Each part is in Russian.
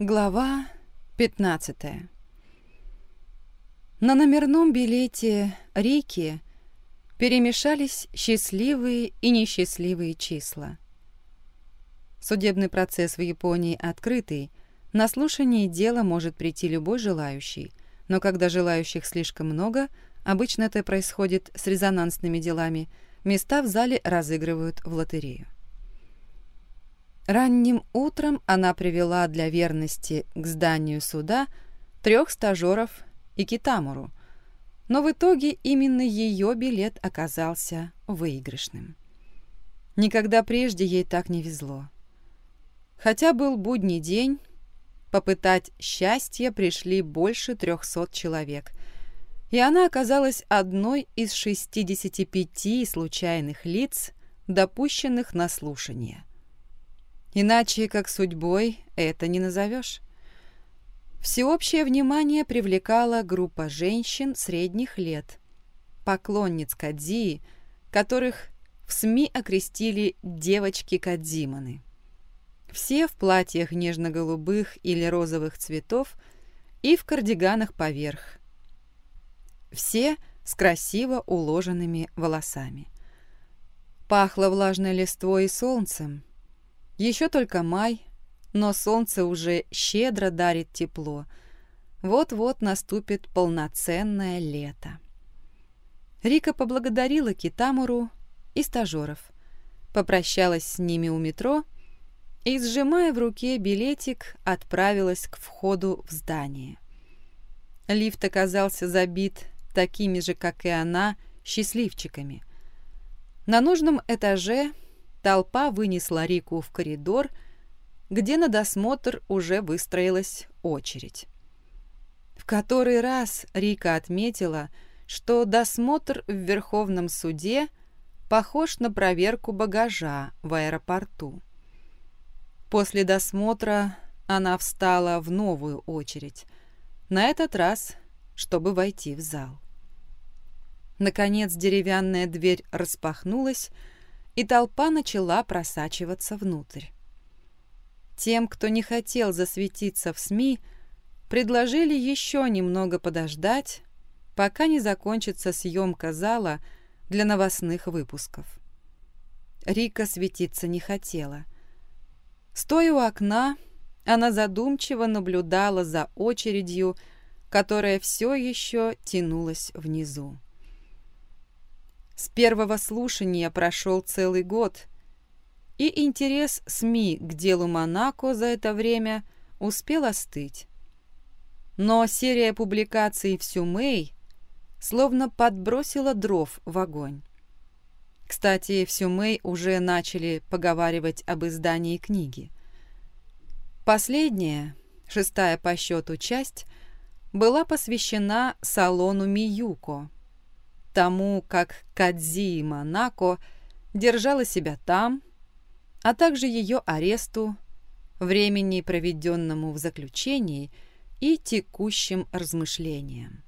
Глава 15 На номерном билете Рики перемешались счастливые и несчастливые числа. Судебный процесс в Японии открытый, на слушание дела может прийти любой желающий, но когда желающих слишком много, обычно это происходит с резонансными делами, места в зале разыгрывают в лотерею. Ранним утром она привела для верности к зданию суда трех стажеров и Китамуру, но в итоге именно ее билет оказался выигрышным. Никогда прежде ей так не везло. Хотя был будний день, попытать счастье пришли больше трехсот человек, и она оказалась одной из 65 случайных лиц, допущенных на слушание. Иначе, как судьбой, это не назовешь. Всеобщее внимание привлекала группа женщин средних лет, поклонниц Кадзии, которых в СМИ окрестили «девочки-кадзиманы». Все в платьях нежно-голубых или розовых цветов и в кардиганах поверх. Все с красиво уложенными волосами. Пахло влажной листвой и солнцем, еще только май, но солнце уже щедро дарит тепло. Вот-вот наступит полноценное лето. Рика поблагодарила Китамуру и стажеров, попрощалась с ними у метро и, сжимая в руке билетик, отправилась к входу в здание. Лифт оказался забит такими же, как и она, счастливчиками. На нужном этаже толпа вынесла Рику в коридор, где на досмотр уже выстроилась очередь. В который раз Рика отметила, что досмотр в Верховном суде похож на проверку багажа в аэропорту. После досмотра она встала в новую очередь, на этот раз, чтобы войти в зал. Наконец деревянная дверь распахнулась, и толпа начала просачиваться внутрь. Тем, кто не хотел засветиться в СМИ, предложили еще немного подождать, пока не закончится съемка зала для новостных выпусков. Рика светиться не хотела. Стоя у окна, она задумчиво наблюдала за очередью, которая все еще тянулась внизу. С первого слушания прошел целый год, и интерес СМИ к делу Монако за это время успел остыть. Но серия публикаций в Сюмэй словно подбросила дров в огонь. Кстати, в Сюмэй уже начали поговаривать об издании книги. Последняя, шестая по счету часть, была посвящена салону Миюко, тому, как Кадзи Монако держала себя там, а также ее аресту, времени, проведенному в заключении, и текущим размышлениям.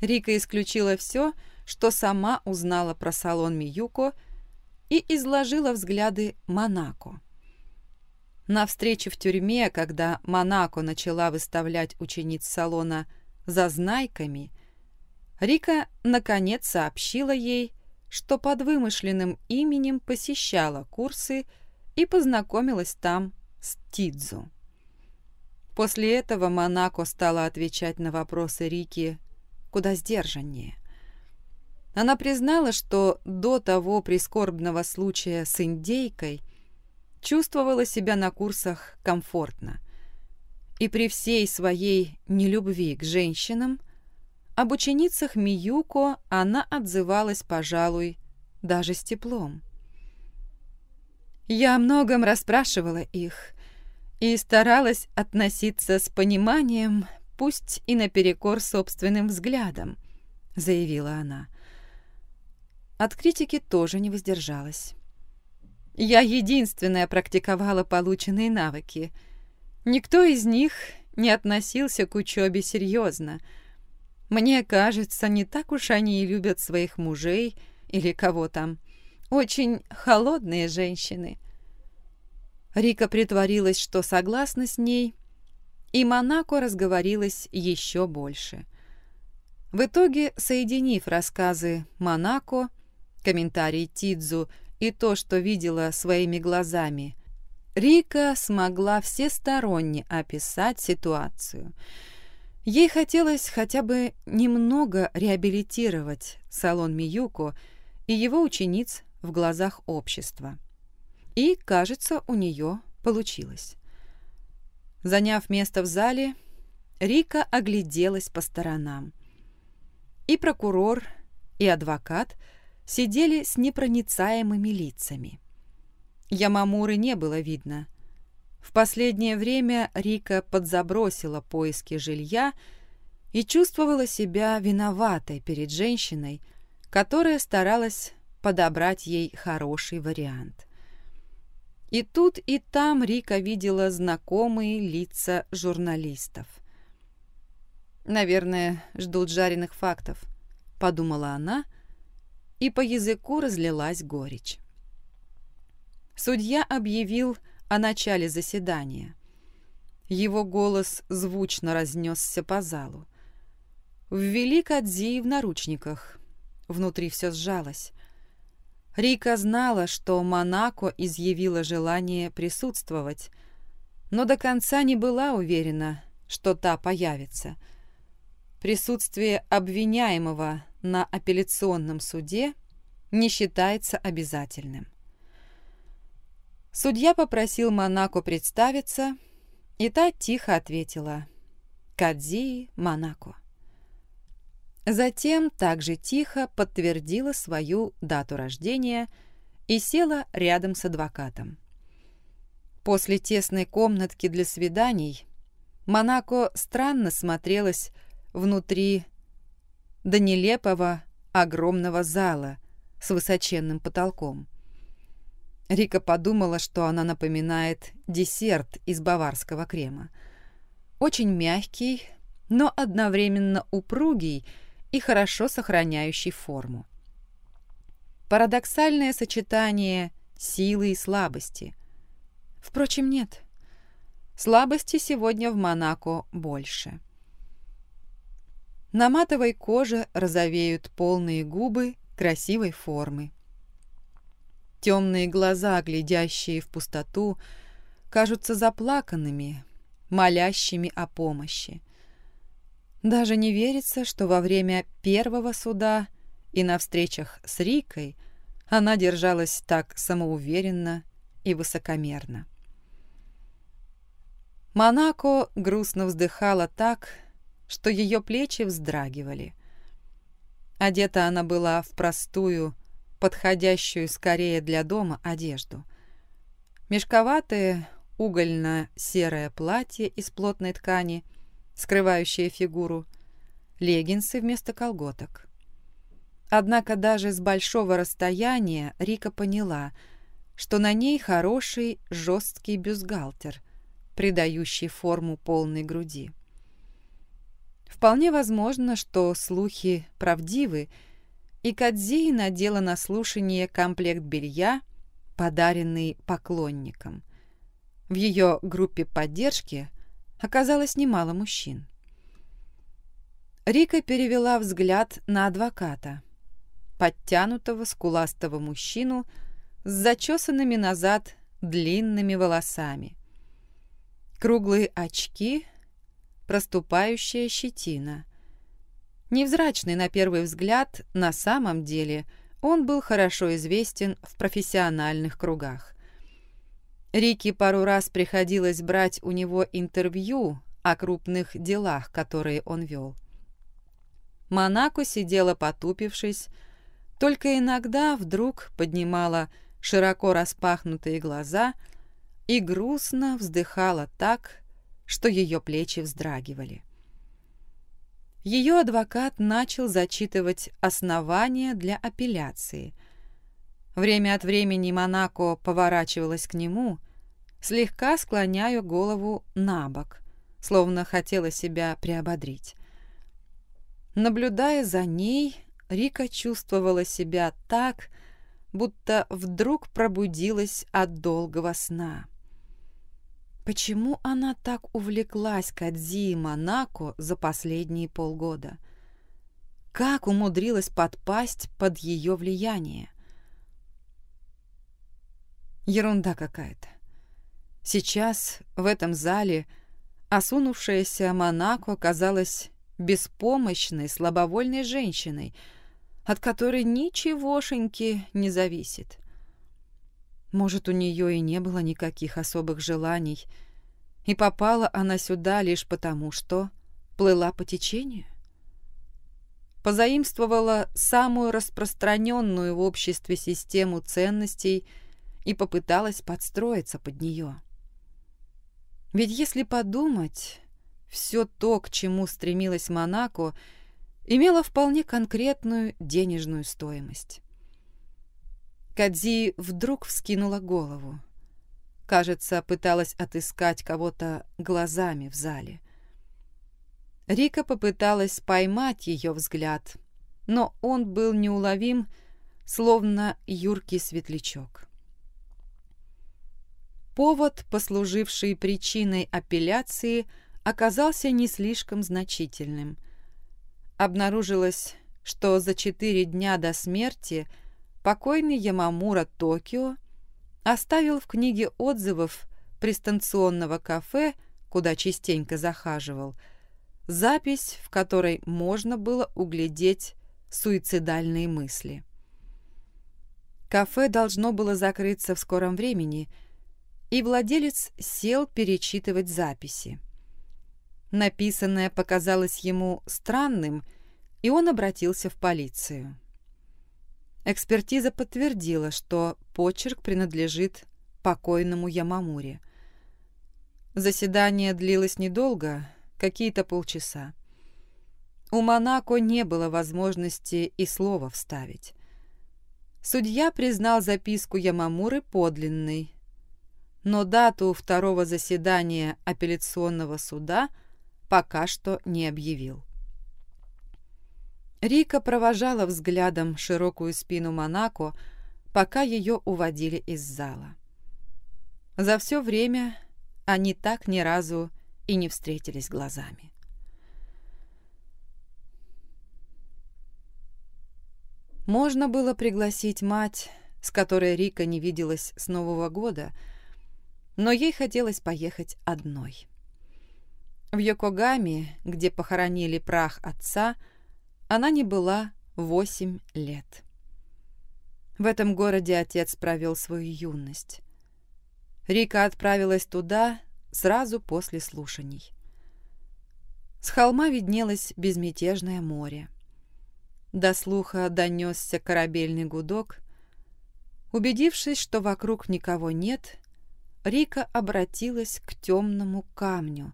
Рика исключила все, что сама узнала про салон Миюко и изложила взгляды Монако. На встрече в тюрьме, когда Монако начала выставлять учениц салона зазнайками, Рика наконец сообщила ей, что под вымышленным именем посещала курсы и познакомилась там с Тидзу. После этого Монако стала отвечать на вопросы Рики куда сдержаннее. Она признала, что до того прискорбного случая с индейкой чувствовала себя на курсах комфортно. И при всей своей нелюбви к женщинам об ученицах Миюко она отзывалась, пожалуй, даже с теплом. Я о многом расспрашивала их и старалась относиться с пониманием, пусть и наперекор собственным взглядам, заявила она. От критики тоже не воздержалась. Я единственная практиковала полученные навыки. Никто из них не относился к учебе серьезно — мне кажется, не так уж они и любят своих мужей или кого там. Очень холодные женщины. Рика притворилась, что согласна с ней, и Монако разговорилась еще больше. В итоге, соединив рассказы Монако, комментарии Тидзу и то, что видела своими глазами, Рика смогла всесторонне описать ситуацию. Ей хотелось хотя бы немного реабилитировать салон Миюко и его учениц в глазах общества. И, кажется, у нее получилось. Заняв место в зале, Рика огляделась по сторонам. И прокурор, и адвокат сидели с непроницаемыми лицами. Ямамуры не было видно. В последнее время Рика подзабросила поиски жилья и чувствовала себя виноватой перед женщиной, которая старалась подобрать ей хороший вариант. И тут, и там Рика видела знакомые лица журналистов. «Наверное, ждут жареных фактов», — подумала она, и по языку разлилась горечь. Судья объявил о начале заседания. Его голос звучно разнесся по залу. Ввели Кадзи в наручниках. Внутри все сжалось. Рика знала, что Монако изъявила желание присутствовать, но до конца не была уверена, что та появится. Присутствие обвиняемого на апелляционном суде не считается обязательным. Судья попросил Монако представиться, и та тихо ответила «Кадзи Монако». Затем также тихо подтвердила свою дату рождения и села рядом с адвокатом. После тесной комнатки для свиданий Монако странно смотрелась внутри до нелепого огромного зала с высоченным потолком. Рика подумала, что она напоминает десерт из баварского крема. Очень мягкий, но одновременно упругий и хорошо сохраняющий форму. Парадоксальное сочетание силы и слабости. Впрочем, нет. Слабости сегодня в Монако больше. На матовой коже розовеют полные губы красивой формы. Темные глаза, глядящие в пустоту, кажутся заплаканными, молящими о помощи. Даже не верится, что во время первого суда и на встречах с Рикой она держалась так самоуверенно и высокомерно. Монако грустно вздыхала так, что ее плечи вздрагивали. Одета она была в простую, подходящую скорее для дома одежду. Мешковатое угольно-серое платье из плотной ткани – скрывающие фигуру, леггинсы вместо колготок. Однако даже с большого расстояния Рика поняла, что на ней хороший жесткий бюстгальтер, придающий форму полной груди. Вполне возможно, что слухи правдивы, и Кадзи надела на слушание комплект белья, подаренный поклонникам. В ее группе поддержки – оказалось немало мужчин. Рика перевела взгляд на адвоката, подтянутого скуластого мужчину с зачесанными назад длинными волосами. Круглые очки, проступающая щетина. Невзрачный на первый взгляд, на самом деле он был хорошо известен в профессиональных кругах. Рике пару раз приходилось брать у него интервью о крупных делах, которые он вел. Монако сидела потупившись, только иногда вдруг поднимала широко распахнутые глаза и грустно вздыхала так, что ее плечи вздрагивали. Ее адвокат начал зачитывать основания для апелляции – Время от времени Монако поворачивалась к нему, слегка склоняя голову на бок, словно хотела себя приободрить. Наблюдая за ней, Рика чувствовала себя так, будто вдруг пробудилась от долгого сна. Почему она так увлеклась Кадзи и Монако за последние полгода? Как умудрилась подпасть под ее влияние? Ерунда какая-то. Сейчас в этом зале осунувшаяся Монако казалась беспомощной, слабовольной женщиной, от которой ничегошеньки не зависит. Может, у нее и не было никаких особых желаний, и попала она сюда лишь потому, что плыла по течению? Позаимствовала самую распространенную в обществе систему ценностей и попыталась подстроиться под нее. Ведь если подумать, все то, к чему стремилась Монако, имело вполне конкретную денежную стоимость. Кадзи вдруг вскинула голову. Кажется, пыталась отыскать кого-то глазами в зале. Рика попыталась поймать ее взгляд, но он был неуловим, словно юркий светлячок. Повод, послуживший причиной апелляции, оказался не слишком значительным. Обнаружилось, что за четыре дня до смерти покойный Ямамура Токио оставил в книге отзывов пристанционного кафе, куда частенько захаживал, запись, в которой можно было углядеть суицидальные мысли. Кафе должно было закрыться в скором времени – и владелец сел перечитывать записи. Написанное показалось ему странным, и он обратился в полицию. Экспертиза подтвердила, что почерк принадлежит покойному Ямамуре. Заседание длилось недолго, какие-то полчаса. У Монако не было возможности и слова вставить. Судья признал записку Ямамуры подлинной, но дату второго заседания апелляционного суда пока что не объявил. Рика провожала взглядом широкую спину Монако, пока ее уводили из зала. За все время они так ни разу и не встретились глазами. Можно было пригласить мать, с которой Рика не виделась с Нового года, но ей хотелось поехать одной. В Йокогаме, где похоронили прах отца, она не была восемь лет. В этом городе отец провел свою юность. Рика отправилась туда сразу после слушаний. С холма виднелось безмятежное море. До слуха донесся корабельный гудок. Убедившись, что вокруг никого нет, Рика обратилась к темному камню,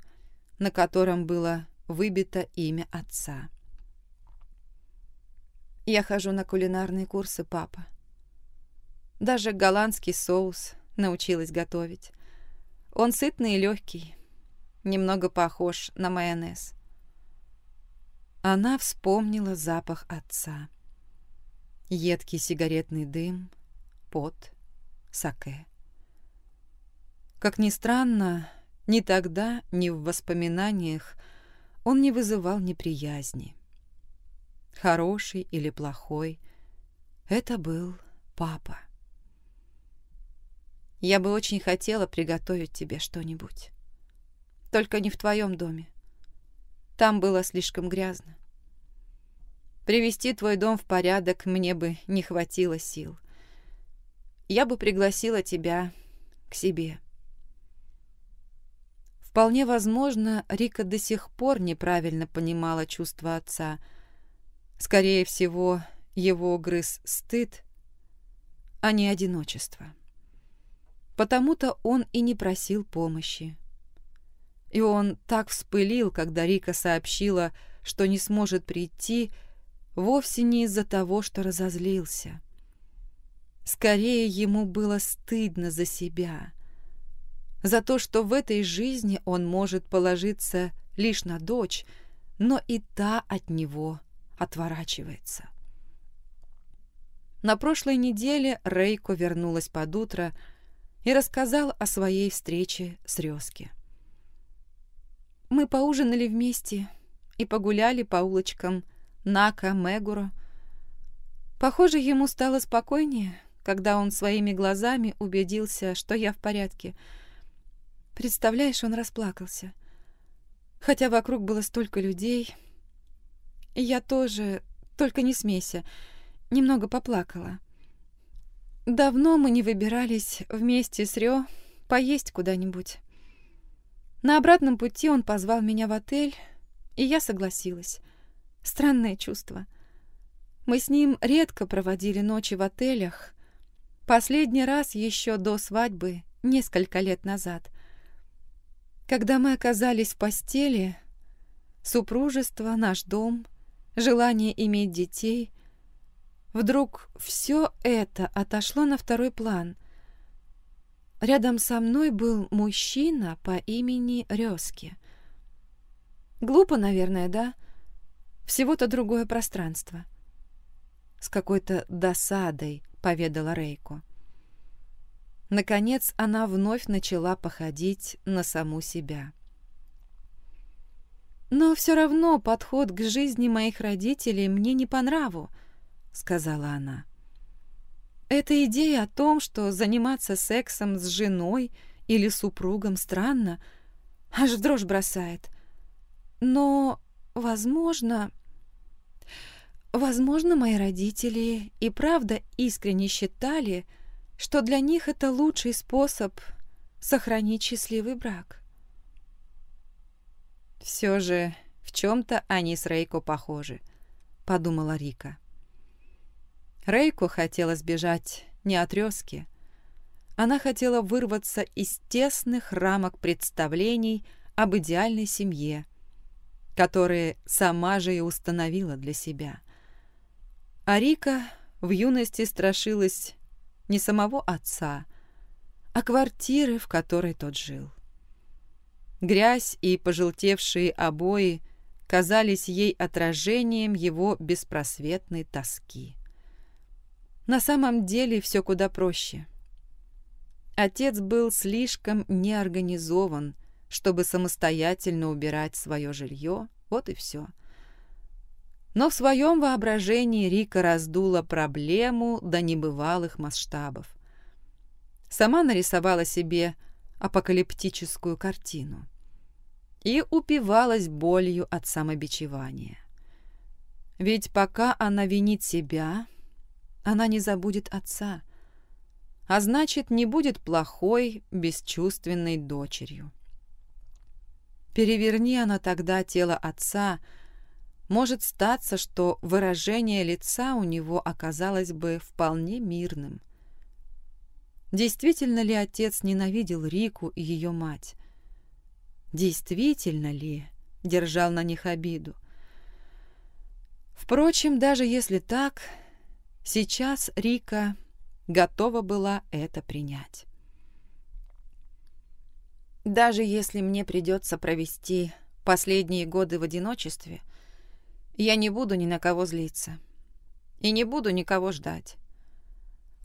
на котором было выбито имя отца. «Я хожу на кулинарные курсы, папа. Даже голландский соус научилась готовить. Он сытный и легкий, немного похож на майонез». Она вспомнила запах отца. Едкий сигаретный дым, пот, саке. Как ни странно, ни тогда, ни в воспоминаниях он не вызывал неприязни. Хороший или плохой, это был папа. Я бы очень хотела приготовить тебе что-нибудь. Только не в твоем доме. Там было слишком грязно. Привести твой дом в порядок мне бы не хватило сил. Я бы пригласила тебя к себе. Вполне возможно, Рика до сих пор неправильно понимала чувства отца. Скорее всего, его грыз стыд, а не одиночество. Потому-то он и не просил помощи. И он так вспылил, когда Рика сообщила, что не сможет прийти, вовсе не из-за того, что разозлился. Скорее ему было стыдно за себя — за то, что в этой жизни он может положиться лишь на дочь, но и та от него отворачивается. На прошлой неделе Рейко вернулась под утро и рассказал о своей встрече с Рёски. Мы поужинали вместе и погуляли по улочкам Нака, Мегуро. Похоже, ему стало спокойнее, когда он своими глазами убедился, что я в порядке. Представляешь, он расплакался. Хотя вокруг было столько людей. Я тоже, только не смейся, немного поплакала. Давно мы не выбирались вместе с Рё поесть куда-нибудь. На обратном пути он позвал меня в отель, и я согласилась. Странное чувство. Мы с ним редко проводили ночи в отелях. Последний раз еще до свадьбы, несколько лет назад. Когда мы оказались в постели, супружество, наш дом, желание иметь детей, вдруг все это отошло на второй план — Рядом со мной был мужчина по имени Рёски. Глупо, наверное, да? Всего-то другое пространство. С какой-то досадой поведала Рейку. Наконец она вновь начала походить на саму себя. «Но все равно подход к жизни моих родителей мне не по нраву», — сказала она. Эта идея о том, что заниматься сексом с женой или супругом странно, аж в дрожь бросает. Но, возможно... Возможно, мои родители и правда искренне считали, что для них это лучший способ сохранить счастливый брак. «Все же в чем-то они с Рейко похожи», — подумала Рика. Рейку хотела сбежать не от резки. Она хотела вырваться из тесных рамок представлений об идеальной семье, которые сама же и установила для себя. А Рика в юности страшилась не самого отца, а квартиры, в которой тот жил. Грязь и пожелтевшие обои казались ей отражением его беспросветной тоски. На самом деле все куда проще. Отец был слишком неорганизован, чтобы самостоятельно убирать свое жилье, вот и все. Но в своем воображении Рика раздула проблему до небывалых масштабов. Сама нарисовала себе апокалиптическую картину и упивалась болью от самобичевания. Ведь пока она винит себя, она не забудет отца, а значит, не будет плохой, бесчувственной дочерью. Переверни она тогда тело отца, может статься, что выражение лица у него оказалось бы вполне мирным. Действительно ли отец ненавидел Рику и ее мать? Действительно ли держал на них обиду? Впрочем, даже если так, Сейчас Рика готова была это принять. Даже если мне придется провести последние годы в одиночестве, я не буду ни на кого злиться и не буду никого ждать.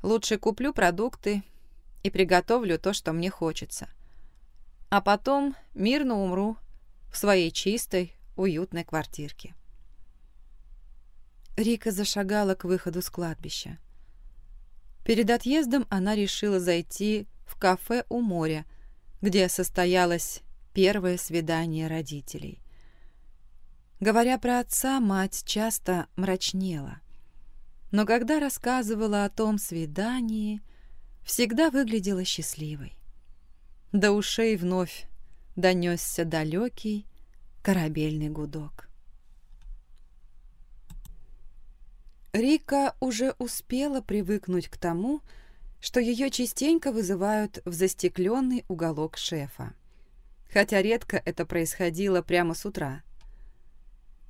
Лучше куплю продукты и приготовлю то, что мне хочется. А потом мирно умру в своей чистой, уютной квартирке. Рика зашагала к выходу с кладбища. Перед отъездом она решила зайти в кафе у моря, где состоялось первое свидание родителей. Говоря про отца, мать часто мрачнела. Но когда рассказывала о том свидании, всегда выглядела счастливой. До ушей вновь донесся далекий корабельный гудок. Рика уже успела привыкнуть к тому, что ее частенько вызывают в застекленный уголок шефа. Хотя редко это происходило прямо с утра.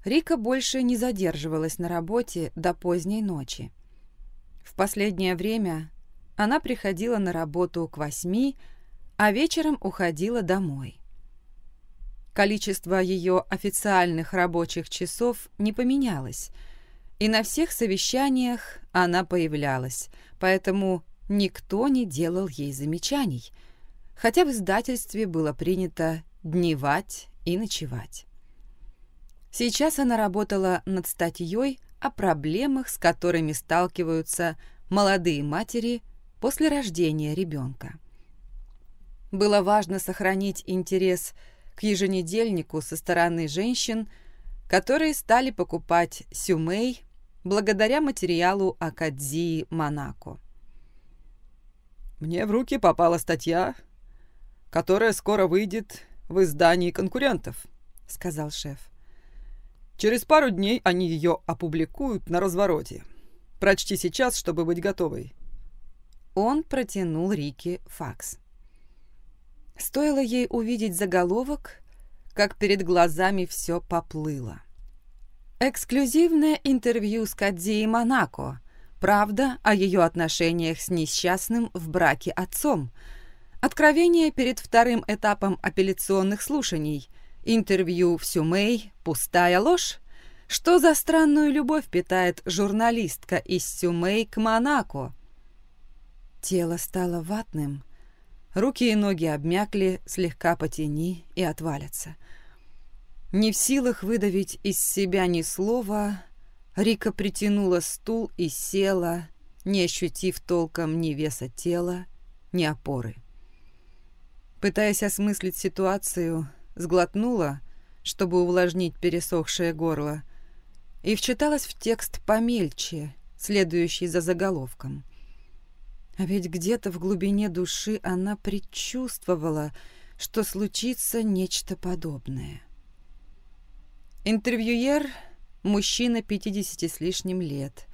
Рика больше не задерживалась на работе до поздней ночи. В последнее время она приходила на работу к восьми, а вечером уходила домой. Количество ее официальных рабочих часов не поменялось – и на всех совещаниях она появлялась, поэтому никто не делал ей замечаний, хотя в издательстве было принято дневать и ночевать. Сейчас она работала над статьей о проблемах, с которыми сталкиваются молодые матери после рождения ребенка. Было важно сохранить интерес к еженедельнику со стороны женщин, которые стали покупать сюмей благодаря материалу Акадзии Монако. «Мне в руки попала статья, которая скоро выйдет в издании конкурентов», — сказал шеф. «Через пару дней они ее опубликуют на развороте. Прочти сейчас, чтобы быть готовой». Он протянул Рике факс. Стоило ей увидеть заголовок, как перед глазами все поплыло. Эксклюзивное интервью с Кадзи Монако. Правда о ее отношениях с несчастным в браке отцом. Откровение перед вторым этапом апелляционных слушаний. Интервью в Сюмей. Пустая ложь. Что за странную любовь питает журналистка из Сюмей к Монако? Тело стало ватным. Руки и ноги обмякли, слегка потяни и отвалятся. Не в силах выдавить из себя ни слова, Рика притянула стул и села, не ощутив толком ни веса тела, ни опоры. Пытаясь осмыслить ситуацию, сглотнула, чтобы увлажнить пересохшее горло, и вчиталась в текст помельче, следующий за заголовком. А ведь где-то в глубине души она предчувствовала, что случится нечто подобное. Интервьюер, мужчина 50 с лишним лет,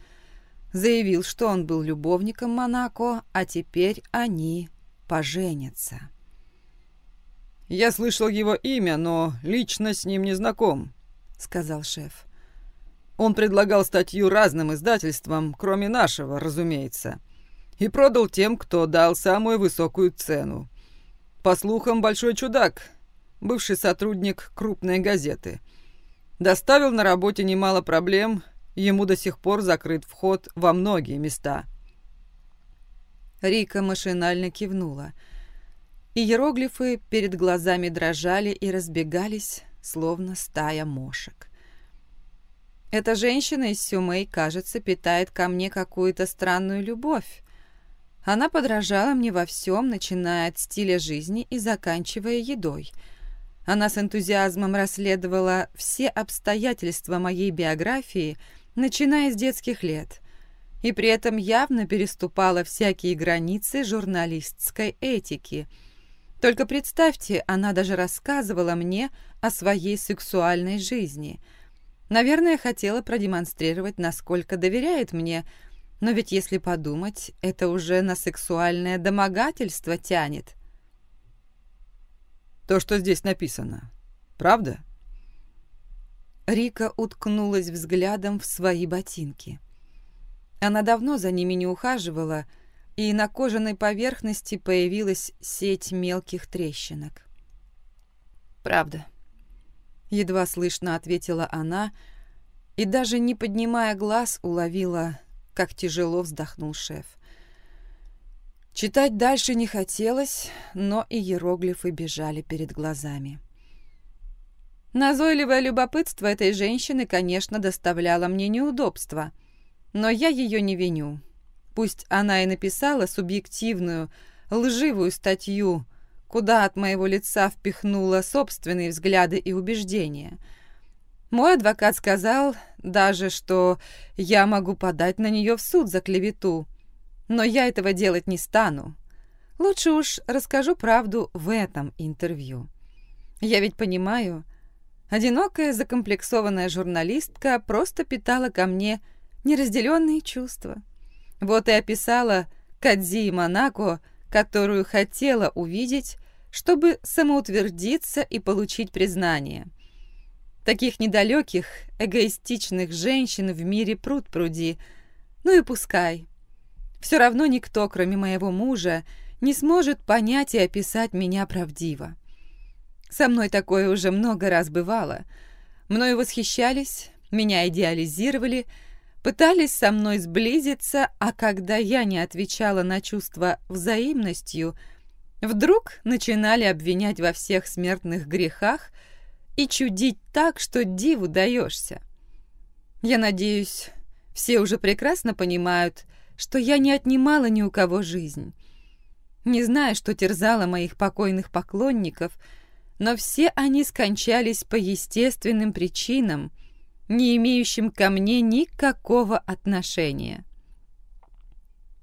заявил, что он был любовником Монако, а теперь они поженятся. «Я слышал его имя, но лично с ним не знаком», — сказал шеф. «Он предлагал статью разным издательствам, кроме нашего, разумеется, и продал тем, кто дал самую высокую цену. По слухам, большой чудак, бывший сотрудник крупной газеты — Доставил на работе немало проблем, ему до сих пор закрыт вход во многие места. Рика машинально кивнула. Иероглифы перед глазами дрожали и разбегались, словно стая мошек. Эта женщина из Сюмей, кажется, питает ко мне какую-то странную любовь. Она подражала мне во всем, начиная от стиля жизни и заканчивая едой — она с энтузиазмом расследовала все обстоятельства моей биографии, начиная с детских лет, и при этом явно переступала всякие границы журналистской этики. Только представьте, она даже рассказывала мне о своей сексуальной жизни. Наверное, хотела продемонстрировать, насколько доверяет мне, но ведь если подумать, это уже на сексуальное домогательство тянет. То, что здесь написано. Правда?» Рика уткнулась взглядом в свои ботинки. Она давно за ними не ухаживала, и на кожаной поверхности появилась сеть мелких трещинок. «Правда», — едва слышно ответила она, и даже не поднимая глаз уловила, как тяжело вздохнул шеф. Читать дальше не хотелось, но и иероглифы бежали перед глазами. Назойливое любопытство этой женщины, конечно, доставляло мне неудобства, но я ее не виню. Пусть она и написала субъективную, лживую статью, куда от моего лица впихнула собственные взгляды и убеждения. Мой адвокат сказал даже, что я могу подать на нее в суд за клевету, но я этого делать не стану. Лучше уж расскажу правду в этом интервью. Я ведь понимаю, одинокая закомплексованная журналистка просто питала ко мне неразделенные чувства. Вот и описала Кадзи и Монако, которую хотела увидеть, чтобы самоутвердиться и получить признание. Таких недалеких, эгоистичных женщин в мире пруд пруди. Ну и пускай. Все равно никто, кроме моего мужа, не сможет понять и описать меня правдиво. Со мной такое уже много раз бывало. Мною восхищались, меня идеализировали, пытались со мной сблизиться, а когда я не отвечала на чувства взаимностью, вдруг начинали обвинять во всех смертных грехах и чудить так, что диву даешься. Я надеюсь, все уже прекрасно понимают, что я не отнимала ни у кого жизнь. Не знаю, что терзало моих покойных поклонников, но все они скончались по естественным причинам, не имеющим ко мне никакого отношения.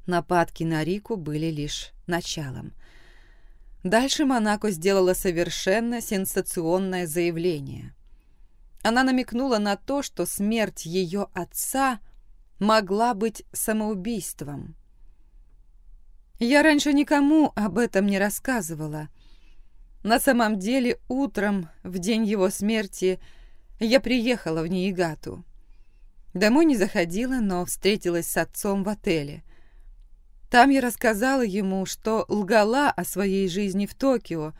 Нападки на Рику были лишь началом. Дальше Монако сделала совершенно сенсационное заявление. Она намекнула на то, что смерть ее отца могла быть самоубийством. Я раньше никому об этом не рассказывала. На самом деле, утром, в день его смерти, я приехала в Ниигату. Домой не заходила, но встретилась с отцом в отеле. Там я рассказала ему, что лгала о своей жизни в Токио,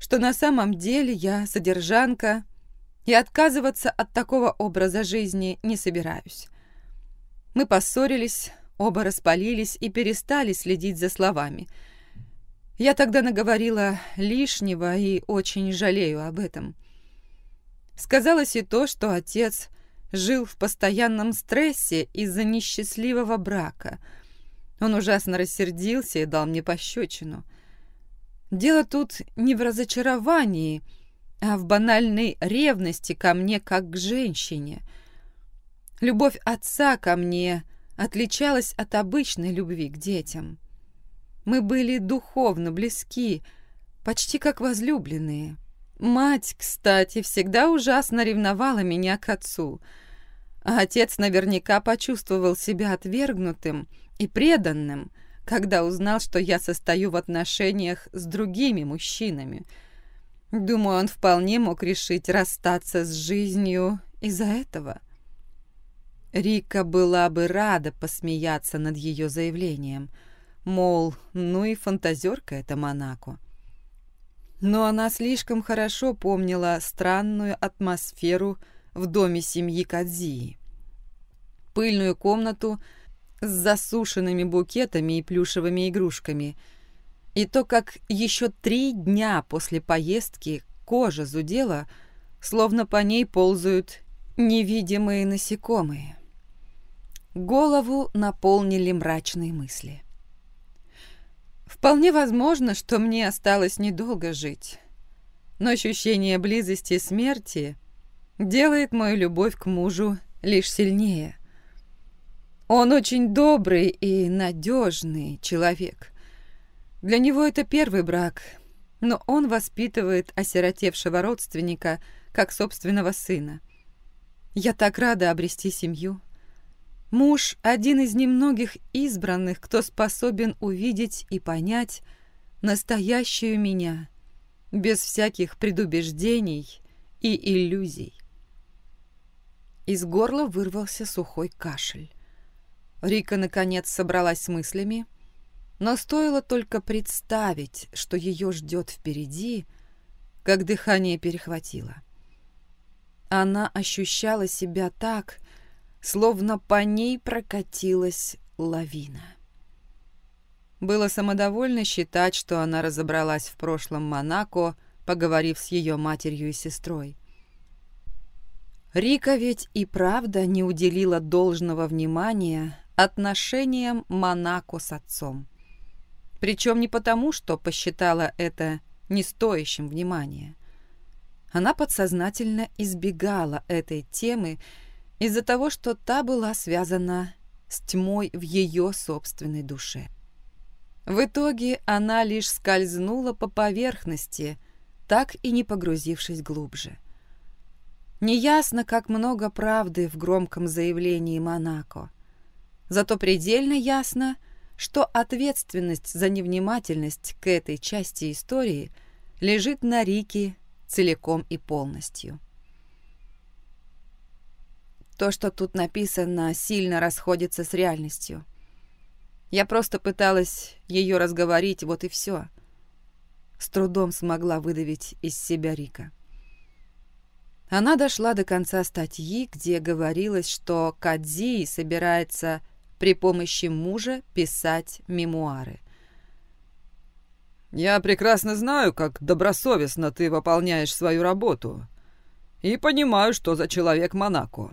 что на самом деле я содержанка и отказываться от такого образа жизни не собираюсь. Мы поссорились, оба распалились и перестали следить за словами. Я тогда наговорила лишнего и очень жалею об этом. Сказалось и то, что отец жил в постоянном стрессе из-за несчастливого брака. Он ужасно рассердился и дал мне пощечину. Дело тут не в разочаровании, а в банальной ревности ко мне как к женщине. Любовь отца ко мне отличалась от обычной любви к детям. Мы были духовно близки, почти как возлюбленные. Мать, кстати, всегда ужасно ревновала меня к отцу, а отец наверняка почувствовал себя отвергнутым и преданным, когда узнал, что я состою в отношениях с другими мужчинами. Думаю, он вполне мог решить расстаться с жизнью из-за этого. Рика была бы рада посмеяться над ее заявлением, мол, ну и фантазерка это Монако но она слишком хорошо помнила странную атмосферу в доме семьи Кадзии. Пыльную комнату с засушенными букетами и плюшевыми игрушками, и то, как еще три дня после поездки кожа зудела, словно по ней ползают невидимые насекомые. Голову наполнили мрачные мысли. Вполне возможно, что мне осталось недолго жить. Но ощущение близости смерти делает мою любовь к мужу лишь сильнее. Он очень добрый и надежный человек. Для него это первый брак, но он воспитывает осиротевшего родственника как собственного сына. Я так рада обрести семью. Муж – один из немногих избранных, кто способен увидеть и понять настоящую меня, без всяких предубеждений и иллюзий. Из горла вырвался сухой кашель. Рика, наконец, собралась с мыслями, но стоило только представить, что ее ждет впереди, как дыхание перехватило. Она ощущала себя так, словно по ней прокатилась лавина. Было самодовольно считать, что она разобралась в прошлом Монако, поговорив с ее матерью и сестрой. Рика ведь и правда не уделила должного внимания отношениям Монако с отцом. Причем не потому, что посчитала это не стоящим внимания. Она подсознательно избегала этой темы из-за того, что та была связана с тьмой в ее собственной душе. В итоге она лишь скользнула по поверхности, так и не погрузившись глубже. Неясно, как много правды в громком заявлении Монако. Зато предельно ясно, что ответственность за невнимательность к этой части истории лежит на Рике целиком и полностью. То, что тут написано, сильно расходится с реальностью. Я просто пыталась ее разговорить, вот и все. С трудом смогла выдавить из себя Рика. Она дошла до конца статьи, где говорилось, что Кадзи собирается при помощи мужа писать мемуары. «Я прекрасно знаю, как добросовестно ты выполняешь свою работу, и понимаю, что за человек Монако.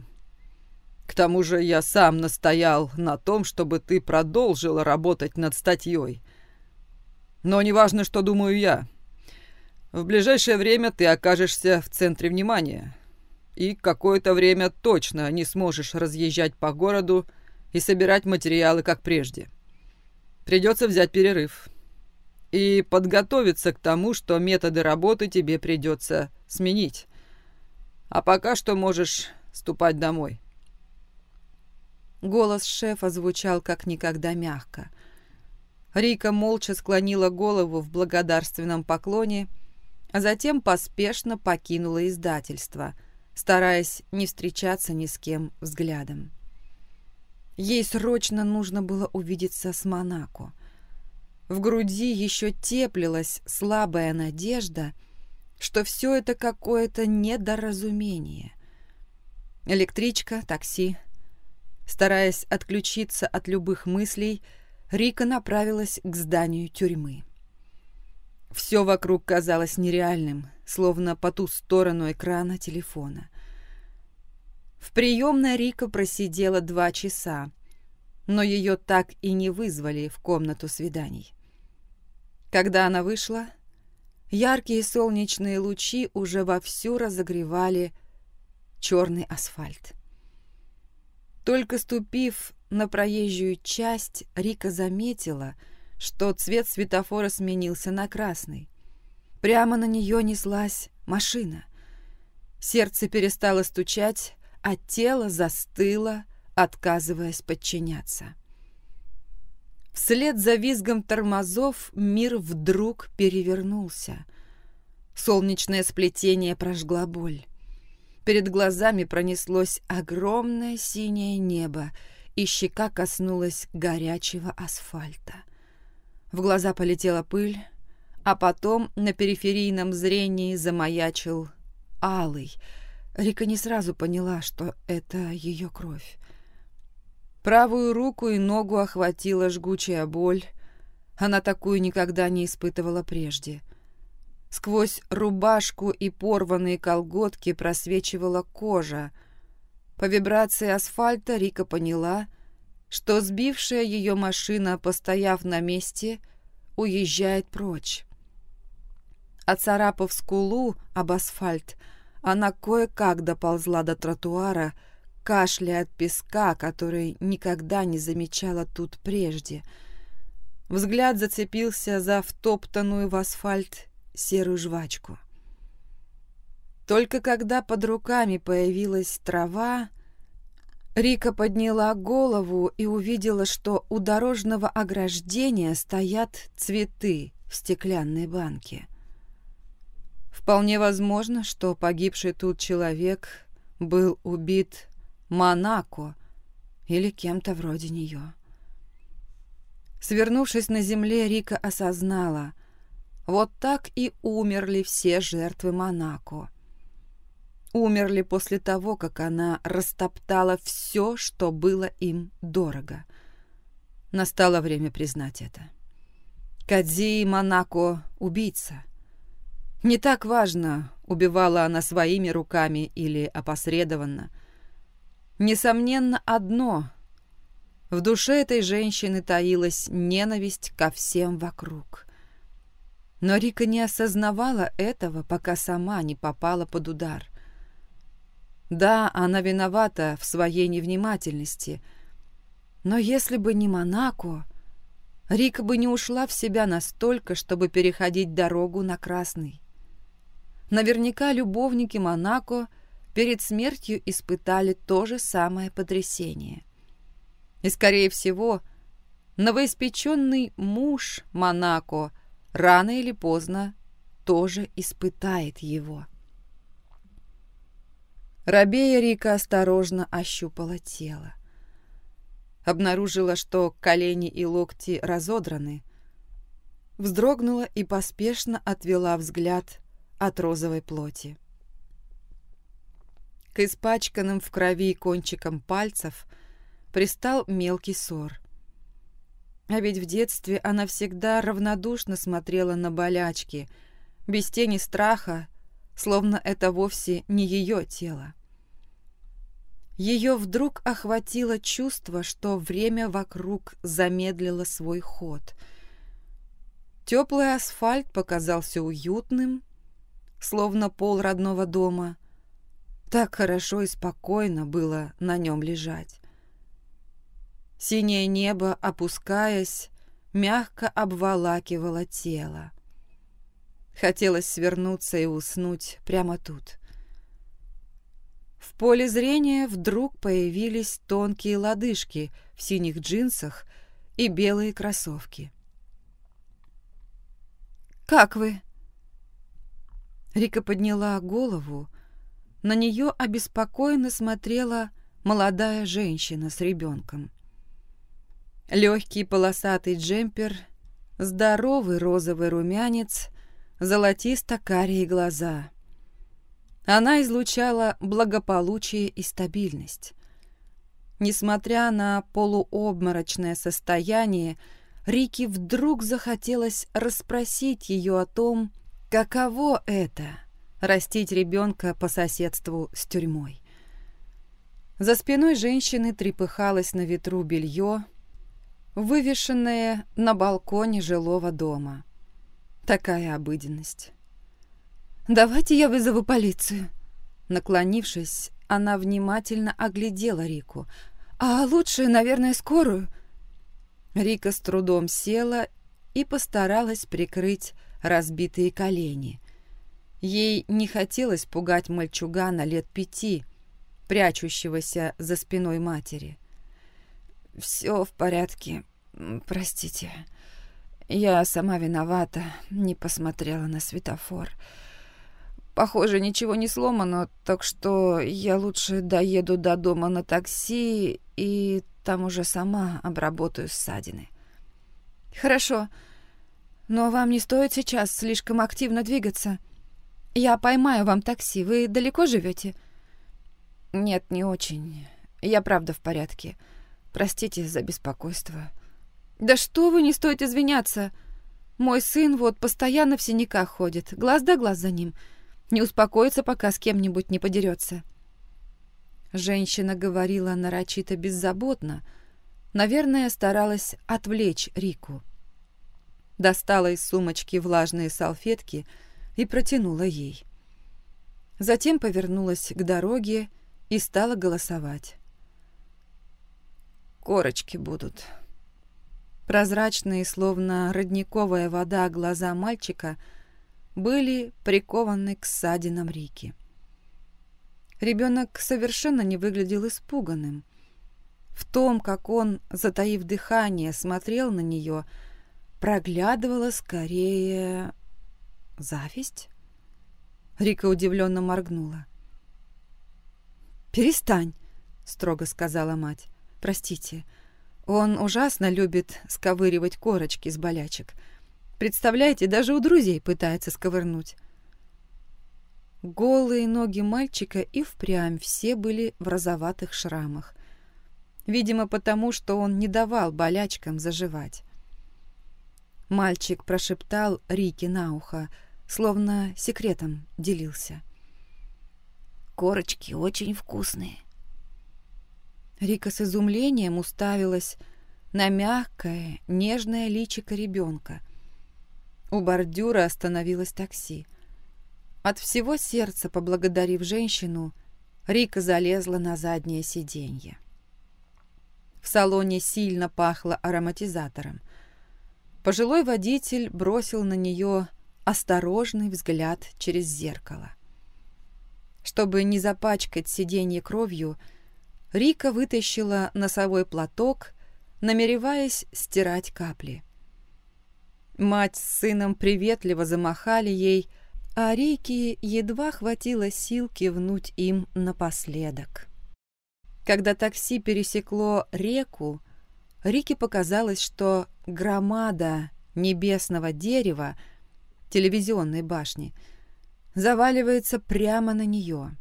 К тому же я сам настоял на том, чтобы ты продолжила работать над статьей. Но неважно, что думаю я. В ближайшее время ты окажешься в центре внимания. И какое-то время точно не сможешь разъезжать по городу и собирать материалы, как прежде. Придется взять перерыв. И подготовиться к тому, что методы работы тебе придется сменить. А пока что можешь ступать домой. Голос шефа звучал как никогда мягко. Рика молча склонила голову в благодарственном поклоне, а затем поспешно покинула издательство, стараясь не встречаться ни с кем взглядом. Ей срочно нужно было увидеться с Монако. В груди еще теплилась слабая надежда, что все это какое-то недоразумение. Электричка, такси, Стараясь отключиться от любых мыслей, Рика направилась к зданию тюрьмы. Все вокруг казалось нереальным, словно по ту сторону экрана телефона. В приемной Рика просидела два часа, но ее так и не вызвали в комнату свиданий. Когда она вышла, яркие солнечные лучи уже вовсю разогревали черный асфальт. Только ступив на проезжую часть, Рика заметила, что цвет светофора сменился на красный. Прямо на нее неслась машина. Сердце перестало стучать, а тело застыло, отказываясь подчиняться. Вслед за визгом тормозов мир вдруг перевернулся. Солнечное сплетение прожгла боль. Перед глазами пронеслось огромное синее небо, и щека коснулась горячего асфальта. В глаза полетела пыль, а потом на периферийном зрении замаячил алый. Рика не сразу поняла, что это ее кровь. Правую руку и ногу охватила жгучая боль. Она такую никогда не испытывала прежде — Сквозь рубашку и порванные колготки просвечивала кожа. По вибрации асфальта Рика поняла, что сбившая ее машина, постояв на месте, уезжает прочь. Оцарапав скулу об асфальт, она кое-как доползла до тротуара, кашляя от песка, который никогда не замечала тут прежде. Взгляд зацепился за втоптанную в асфальт серую жвачку. Только когда под руками появилась трава, Рика подняла голову и увидела, что у дорожного ограждения стоят цветы в стеклянной банке. Вполне возможно, что погибший тут человек был убит Монако или кем-то вроде нее. Свернувшись на земле, Рика осознала — вот так и умерли все жертвы Монако. Умерли после того, как она растоптала все, что было им дорого. Настало время признать это. Кадзи Монако — убийца. Не так важно, убивала она своими руками или опосредованно. Несомненно, одно — в душе этой женщины таилась ненависть ко всем вокруг. Но Рика не осознавала этого, пока сама не попала под удар. Да, она виновата в своей невнимательности, но если бы не Монако, Рика бы не ушла в себя настолько, чтобы переходить дорогу на Красный. Наверняка любовники Монако перед смертью испытали то же самое потрясение. И, скорее всего, новоиспеченный муж Монако – рано или поздно тоже испытает его. Рабея Рика осторожно ощупала тело. Обнаружила, что колени и локти разодраны. Вздрогнула и поспешно отвела взгляд от розовой плоти. К испачканным в крови кончикам пальцев пристал мелкий ссор. А ведь в детстве она всегда равнодушно смотрела на болячки, без тени страха, словно это вовсе не ее тело. Ее вдруг охватило чувство, что время вокруг замедлило свой ход. Теплый асфальт показался уютным, словно пол родного дома. Так хорошо и спокойно было на нем лежать. Синее небо, опускаясь, мягко обволакивало тело. Хотелось свернуться и уснуть прямо тут. В поле зрения вдруг появились тонкие лодыжки в синих джинсах и белые кроссовки. «Как вы?» Рика подняла голову. На нее обеспокоенно смотрела молодая женщина с ребенком. Легкий полосатый джемпер, здоровый розовый румянец, золотисто-карие глаза. Она излучала благополучие и стабильность. Несмотря на полуобморочное состояние, Рике вдруг захотелось расспросить ее о том, каково это — растить ребенка по соседству с тюрьмой. За спиной женщины трепыхалось на ветру белье, вывешенное на балконе жилого дома. Такая обыденность. «Давайте я вызову полицию». Наклонившись, она внимательно оглядела Рику. «А лучше, наверное, скорую». Рика с трудом села и постаралась прикрыть разбитые колени. Ей не хотелось пугать мальчугана лет пяти, прячущегося за спиной матери. «Все в порядке. Простите. Я сама виновата. Не посмотрела на светофор. Похоже, ничего не сломано, так что я лучше доеду до дома на такси и там уже сама обработаю ссадины». «Хорошо. Но вам не стоит сейчас слишком активно двигаться. Я поймаю вам такси. Вы далеко живете?» «Нет, не очень. Я правда в порядке. Простите за беспокойство». «Да что вы, не стоит извиняться. Мой сын вот постоянно в синяках ходит, глаз да глаз за ним. Не успокоится, пока с кем-нибудь не подерется». Женщина говорила нарочито беззаботно. Наверное, старалась отвлечь Рику. Достала из сумочки влажные салфетки и протянула ей. Затем повернулась к дороге и стала голосовать. «Корочки будут», Прозрачные, словно родниковая вода, глаза мальчика были прикованы к ссадинам Рики. Ребенок совершенно не выглядел испуганным. В том, как он, затаив дыхание, смотрел на нее, проглядывала скорее зависть. Рика удивленно моргнула. «Перестань», — строго сказала мать. «Простите, он ужасно любит сковыривать корочки с болячек. Представляете, даже у друзей пытается сковырнуть. Голые ноги мальчика и впрямь все были в розоватых шрамах. Видимо, потому что он не давал болячкам заживать. Мальчик прошептал Рике на ухо, словно секретом делился. «Корочки очень вкусные. Рика с изумлением уставилась на мягкое, нежное личико ребенка. У бордюра остановилось такси. От всего сердца поблагодарив женщину, Рика залезла на заднее сиденье. В салоне сильно пахло ароматизатором. Пожилой водитель бросил на нее осторожный взгляд через зеркало. Чтобы не запачкать сиденье кровью, Рика вытащила носовой платок, намереваясь стирать капли. Мать с сыном приветливо замахали ей, а Рике едва хватило сил кивнуть им напоследок. Когда такси пересекло реку, Рике показалось, что громада небесного дерева, телевизионной башни, заваливается прямо на нее.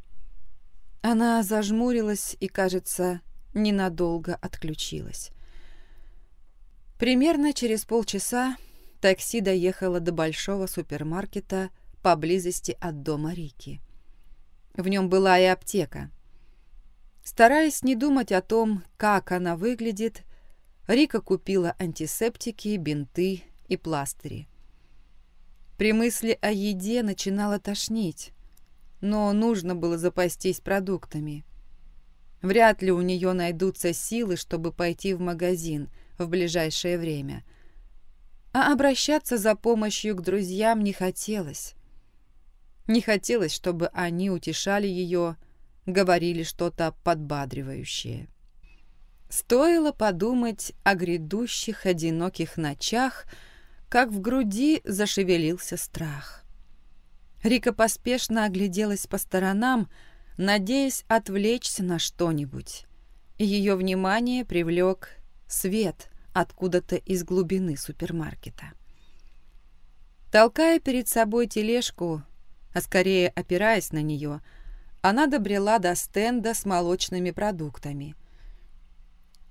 Она зажмурилась и, кажется, ненадолго отключилась. Примерно через полчаса такси доехало до большого супермаркета поблизости от дома Рики. В нем была и аптека. Стараясь не думать о том, как она выглядит, Рика купила антисептики, бинты и пластыри. При мысли о еде начинала тошнить, но нужно было запастись продуктами. Вряд ли у нее найдутся силы, чтобы пойти в магазин в ближайшее время. А обращаться за помощью к друзьям не хотелось. Не хотелось, чтобы они утешали ее, говорили что-то подбадривающее. Стоило подумать о грядущих одиноких ночах, как в груди зашевелился страх. Рика поспешно огляделась по сторонам, надеясь отвлечься на что-нибудь. Ее внимание привлек свет откуда-то из глубины супермаркета. Толкая перед собой тележку, а скорее опираясь на нее, она добрела до стенда с молочными продуктами.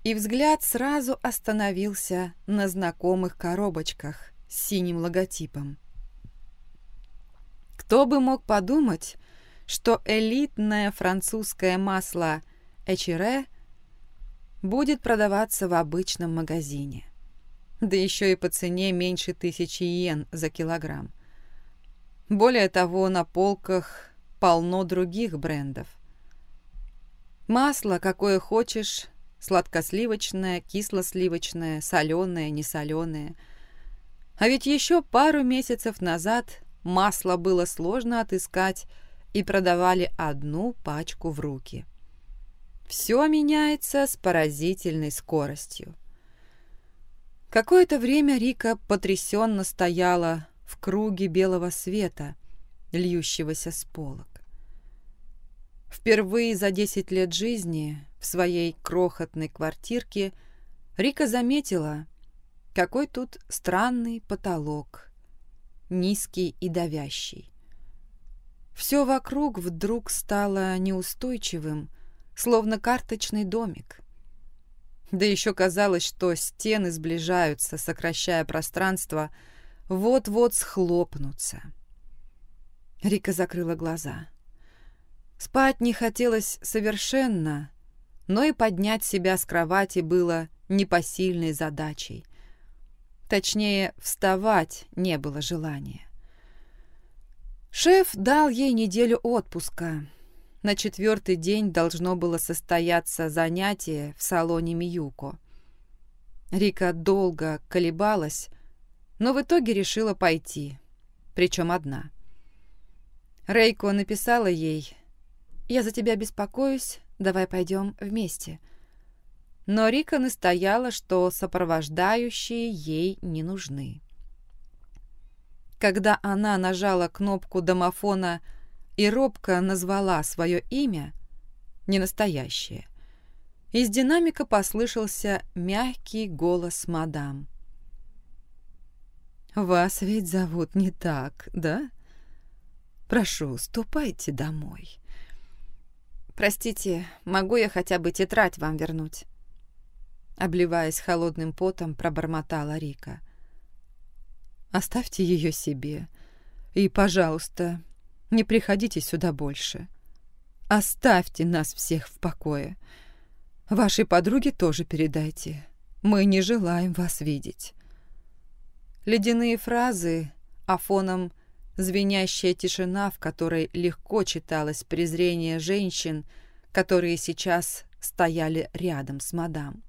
И взгляд сразу остановился на знакомых коробочках с синим логотипом. Кто бы мог подумать, что элитное французское масло «Эчере» будет продаваться в обычном магазине. Да еще и по цене меньше тысячи йен за килограмм. Более того, на полках полно других брендов. Масло, какое хочешь, сладкосливочное, кислосливочное, соленое, несоленое. А ведь еще пару месяцев назад масло было сложно отыскать и продавали одну пачку в руки. Все меняется с поразительной скоростью. Какое-то время Рика потрясенно стояла в круге белого света, льющегося с полок. Впервые за десять лет жизни в своей крохотной квартирке Рика заметила, какой тут странный потолок, низкий и давящий. Все вокруг вдруг стало неустойчивым, словно карточный домик. Да еще казалось, что стены сближаются, сокращая пространство, вот-вот схлопнутся. Рика закрыла глаза. Спать не хотелось совершенно, но и поднять себя с кровати было непосильной задачей. Точнее, вставать не было желания. Шеф дал ей неделю отпуска. На четвертый день должно было состояться занятие в салоне Миюко. Рика долго колебалась, но в итоге решила пойти, причем одна. Рейко написала ей «Я за тебя беспокоюсь, давай пойдем вместе». Но Рика настояла, что сопровождающие ей не нужны. Когда она нажала кнопку домофона и робко назвала свое имя, не настоящее, из динамика послышался мягкий голос мадам. «Вас ведь зовут не так, да? Прошу, ступайте домой». «Простите, могу я хотя бы тетрадь вам вернуть?» Обливаясь холодным потом, пробормотала Рика. «Оставьте ее себе. И, пожалуйста, не приходите сюда больше. Оставьте нас всех в покое. Вашей подруге тоже передайте. Мы не желаем вас видеть». Ледяные фразы, а фоном звенящая тишина, в которой легко читалось презрение женщин, которые сейчас стояли рядом с мадам.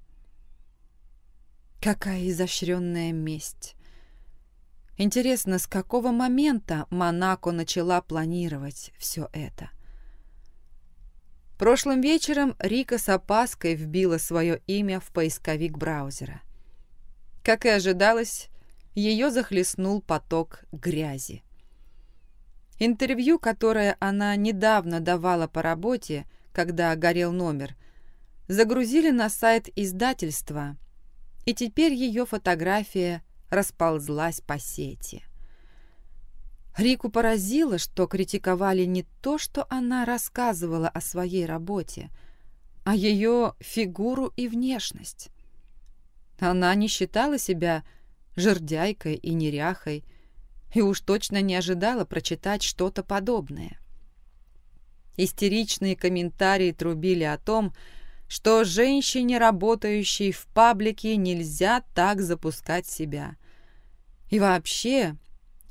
Какая изощренная месть! Интересно, с какого момента Монако начала планировать все это? Прошлым вечером Рика с опаской вбила свое имя в поисковик браузера. Как и ожидалось, ее захлестнул поток грязи. Интервью, которое она недавно давала по работе, когда горел номер, загрузили на сайт издательства, и теперь ее фотография расползлась по сети. Рику поразило, что критиковали не то, что она рассказывала о своей работе, а ее фигуру и внешность. Она не считала себя жердяйкой и неряхой, и уж точно не ожидала прочитать что-то подобное. Истеричные комментарии трубили о том, что женщине, работающей в паблике, нельзя так запускать себя. И вообще,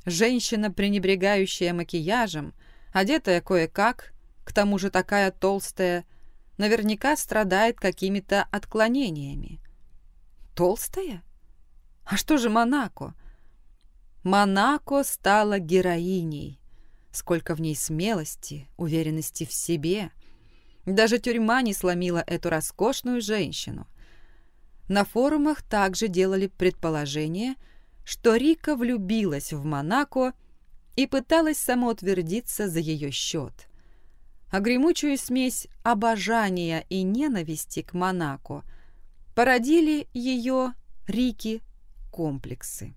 женщина, пренебрегающая макияжем, одетая кое-как, к тому же такая толстая, наверняка страдает какими-то отклонениями. Толстая? А что же Монако? Монако стала героиней. Сколько в ней смелости, уверенности в себе. Даже тюрьма не сломила эту роскошную женщину. На форумах также делали предположение, что Рика влюбилась в Монако и пыталась самоутвердиться за ее счет. А гремучую смесь обожания и ненависти к Монако породили ее, Рики, комплексы.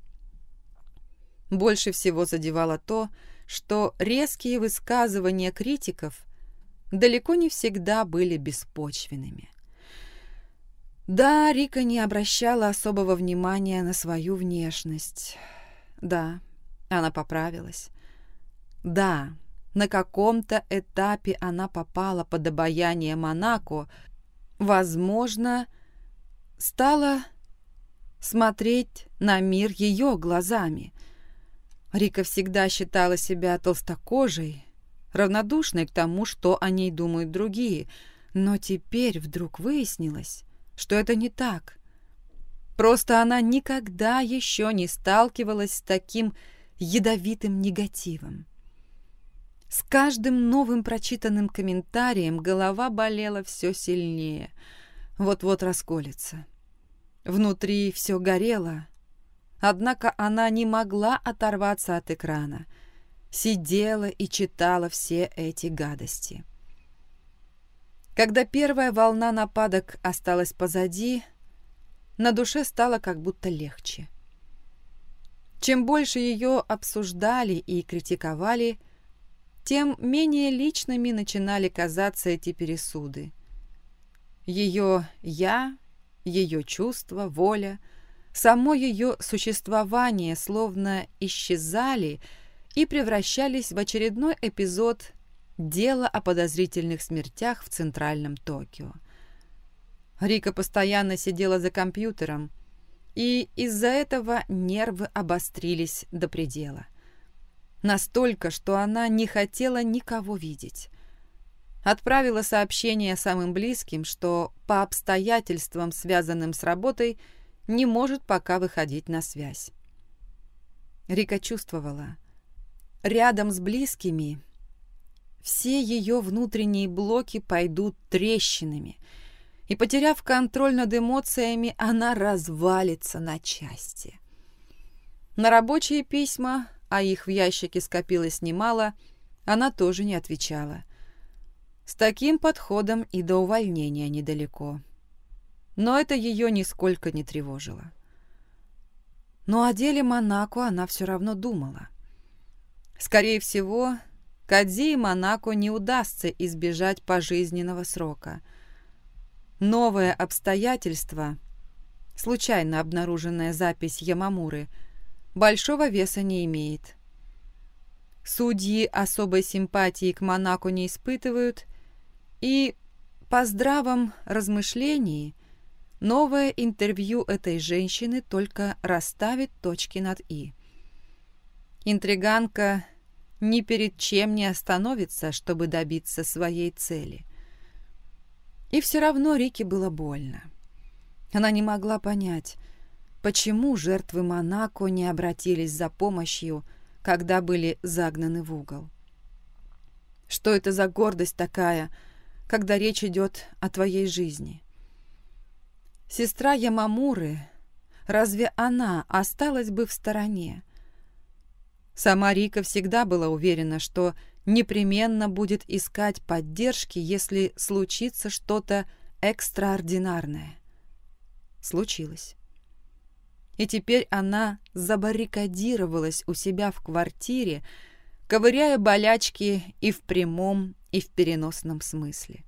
Больше всего задевало то, что резкие высказывания критиков далеко не всегда были беспочвенными. Да, Рика не обращала особого внимания на свою внешность. Да, она поправилась. Да, на каком-то этапе она попала под обаяние Монако, возможно, стала смотреть на мир ее глазами – Рика всегда считала себя толстокожей, равнодушной к тому, что о ней думают другие, но теперь вдруг выяснилось, что это не так. Просто она никогда еще не сталкивалась с таким ядовитым негативом. С каждым новым прочитанным комментарием голова болела все сильнее, вот-вот расколется. Внутри все горело, Однако она не могла оторваться от экрана. Сидела и читала все эти гадости. Когда первая волна нападок осталась позади, на душе стало как будто легче. Чем больше ее обсуждали и критиковали, тем менее личными начинали казаться эти пересуды. Ее «я», ее чувства, воля — Само ее существование словно исчезали и превращались в очередной эпизод дела о подозрительных смертях в центральном Токио. Рика постоянно сидела за компьютером, и из-за этого нервы обострились до предела. Настолько, что она не хотела никого видеть. Отправила сообщение самым близким, что по обстоятельствам, связанным с работой, не может пока выходить на связь. Рика чувствовала, рядом с близкими все ее внутренние блоки пойдут трещинами, и, потеряв контроль над эмоциями, она развалится на части. На рабочие письма, а их в ящике скопилось немало, она тоже не отвечала. С таким подходом и до увольнения недалеко но это ее нисколько не тревожило. Но о деле Монако она все равно думала. Скорее всего, Кадзи и Монако не удастся избежать пожизненного срока. Новое обстоятельство, случайно обнаруженная запись Ямамуры, большого веса не имеет. Судьи особой симпатии к Монако не испытывают, и по здравом размышлении Новое интервью этой женщины только расставит точки над «и». Интриганка ни перед чем не остановится, чтобы добиться своей цели. И все равно Рике было больно. Она не могла понять, почему жертвы Монако не обратились за помощью, когда были загнаны в угол. Что это за гордость такая, когда речь идет о твоей жизни? Сестра Ямамуры, разве она осталась бы в стороне? Сама Рика всегда была уверена, что непременно будет искать поддержки, если случится что-то экстраординарное. Случилось. И теперь она забаррикадировалась у себя в квартире, ковыряя болячки и в прямом, и в переносном смысле.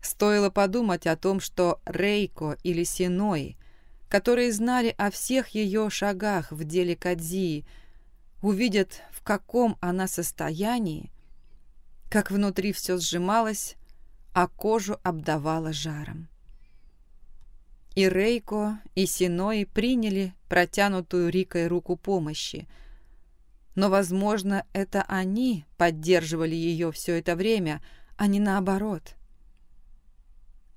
Стоило подумать о том, что Рейко или Синой, которые знали о всех ее шагах в деле Кадзии, увидят, в каком она состоянии, как внутри все сжималось, а кожу обдавало жаром. И Рейко, и Синой приняли протянутую Рикой руку помощи, но, возможно, это они поддерживали ее все это время, а не наоборот.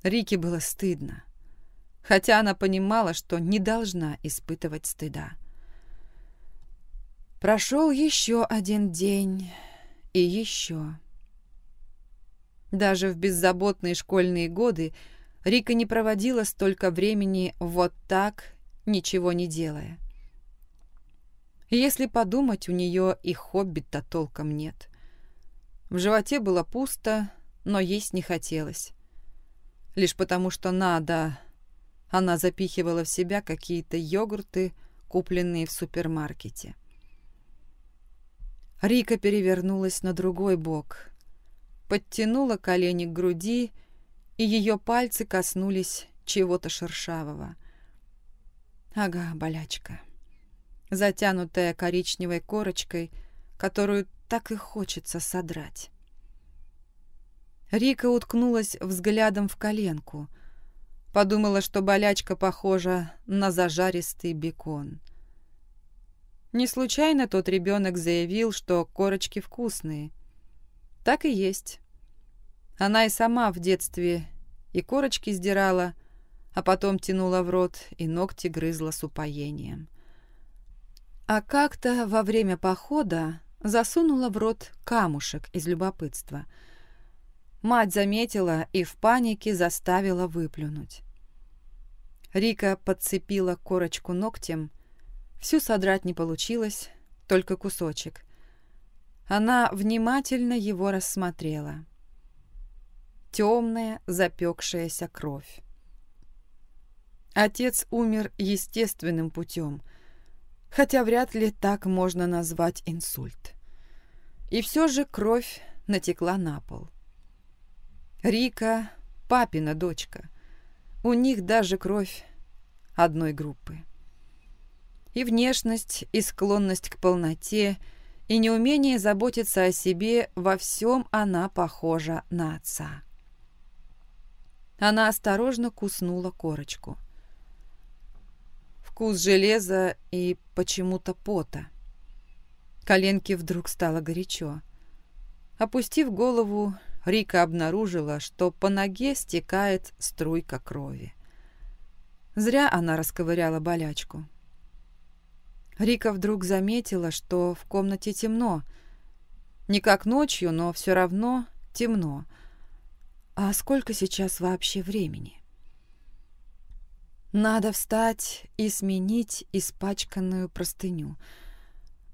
Рике было стыдно, хотя она понимала, что не должна испытывать стыда. Прошел еще один день и еще. Даже в беззаботные школьные годы Рика не проводила столько времени вот так, ничего не делая. Если подумать, у нее и хобби-то толком нет. В животе было пусто, но есть не хотелось. Лишь потому, что надо, она запихивала в себя какие-то йогурты, купленные в супермаркете. Рика перевернулась на другой бок, подтянула колени к груди, и ее пальцы коснулись чего-то шершавого. Ага, болячка. Затянутая коричневой корочкой, которую так и хочется содрать. Рика уткнулась взглядом в коленку. Подумала, что болячка похожа на зажаристый бекон. Не случайно тот ребенок заявил, что корочки вкусные. Так и есть. Она и сама в детстве и корочки сдирала, а потом тянула в рот и ногти грызла с упоением. А как-то во время похода засунула в рот камушек из любопытства. Мать заметила и в панике заставила выплюнуть. Рика подцепила корочку ногтем. Всю содрать не получилось, только кусочек. Она внимательно его рассмотрела темная запекшаяся кровь. Отец умер естественным путем, хотя вряд ли так можно назвать инсульт. И все же кровь натекла на пол. Рика — папина дочка. У них даже кровь одной группы. И внешность, и склонность к полноте, и неумение заботиться о себе во всем она похожа на отца. Она осторожно куснула корочку. Вкус железа и почему-то пота. Коленке вдруг стало горячо. Опустив голову, Рика обнаружила, что по ноге стекает струйка крови. Зря она расковыряла болячку. Рика вдруг заметила, что в комнате темно. Не как ночью, но все равно темно. А сколько сейчас вообще времени? Надо встать и сменить испачканную простыню.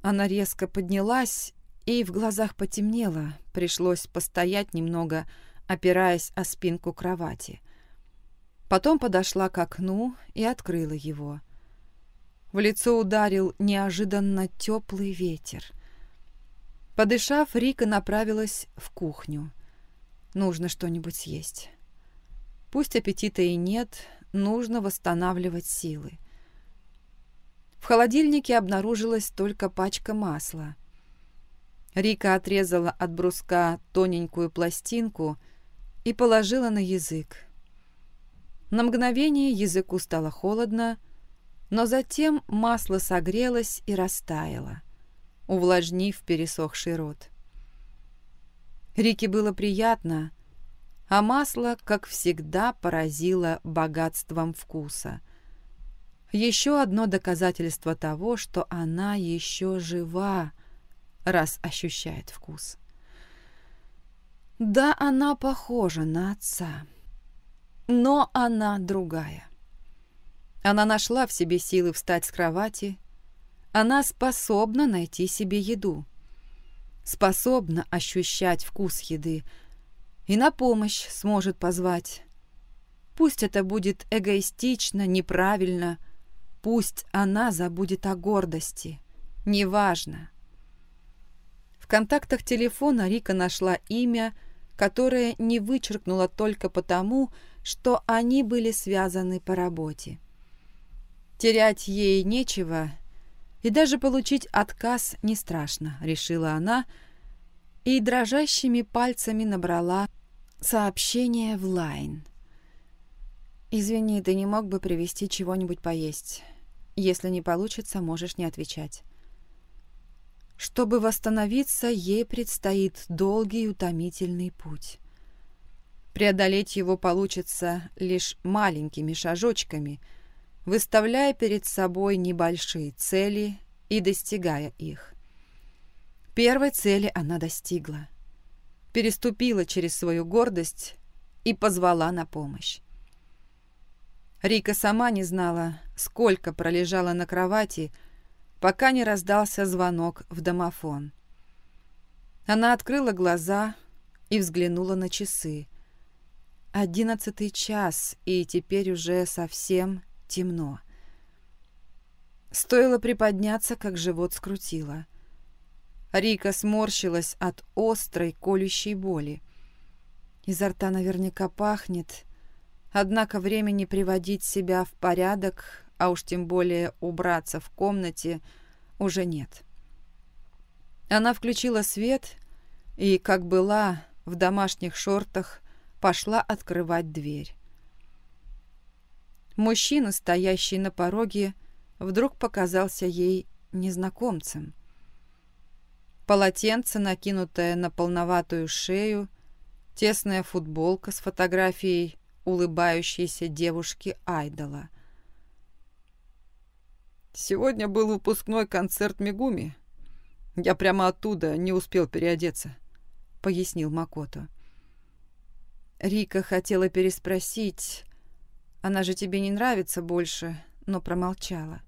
Она резко поднялась, и в глазах потемнело. Пришлось постоять немного, опираясь о спинку кровати. Потом подошла к окну и открыла его. В лицо ударил неожиданно теплый ветер. Подышав, Рика направилась в кухню. Нужно что-нибудь съесть. Пусть аппетита и нет, нужно восстанавливать силы. В холодильнике обнаружилась только пачка масла. Рика отрезала от бруска тоненькую пластинку и положила на язык. На мгновение языку стало холодно, но затем масло согрелось и растаяло, увлажнив пересохший рот. Рике было приятно, а масло, как всегда, поразило богатством вкуса. Еще одно доказательство того, что она еще жива, раз ощущает вкус. Да, она похожа на отца, но она другая. Она нашла в себе силы встать с кровати, она способна найти себе еду способна ощущать вкус еды и на помощь сможет позвать. Пусть это будет эгоистично, неправильно, пусть она забудет о гордости, неважно. Контактах телефона Рика нашла имя, которое не вычеркнула только потому, что они были связаны по работе. Терять ей нечего, и даже получить отказ не страшно, решила она, и дрожащими пальцами набрала сообщение в лайн. «Извини, ты не мог бы привезти чего-нибудь поесть? Если не получится, можешь не отвечать». Чтобы восстановиться, ей предстоит долгий утомительный путь. Преодолеть его получится лишь маленькими шажочками, выставляя перед собой небольшие цели и достигая их. Первой цели она достигла. Переступила через свою гордость и позвала на помощь. Рика сама не знала, сколько пролежала на кровати, пока не раздался звонок в домофон. Она открыла глаза и взглянула на часы. Одиннадцатый час, и теперь уже совсем темно. Стоило приподняться, как живот скрутило. Рика сморщилась от острой колющей боли. Изо рта наверняка пахнет, однако времени приводить себя в порядок а уж тем более убраться в комнате, уже нет. Она включила свет и, как была, в домашних шортах, пошла открывать дверь. Мужчина, стоящий на пороге, вдруг показался ей незнакомцем. Полотенце, накинутое на полноватую шею, тесная футболка с фотографией улыбающейся девушки-айдола — Сегодня был выпускной концерт Мигуми. Я прямо оттуда не успел переодеться», — пояснил Макото. Рика хотела переспросить, она же тебе не нравится больше, но промолчала.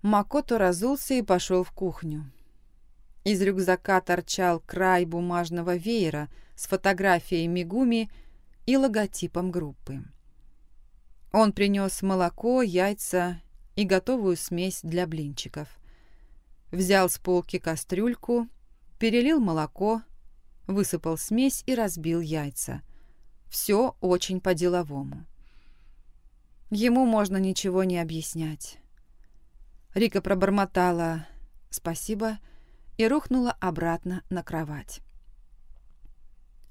Макото разулся и пошел в кухню. Из рюкзака торчал край бумажного веера с фотографией Мигуми и логотипом группы. Он принес молоко, яйца и готовую смесь для блинчиков. Взял с полки кастрюльку, перелил молоко, высыпал смесь и разбил яйца. Все очень по-деловому. Ему можно ничего не объяснять. Рика пробормотала «спасибо» и рухнула обратно на кровать.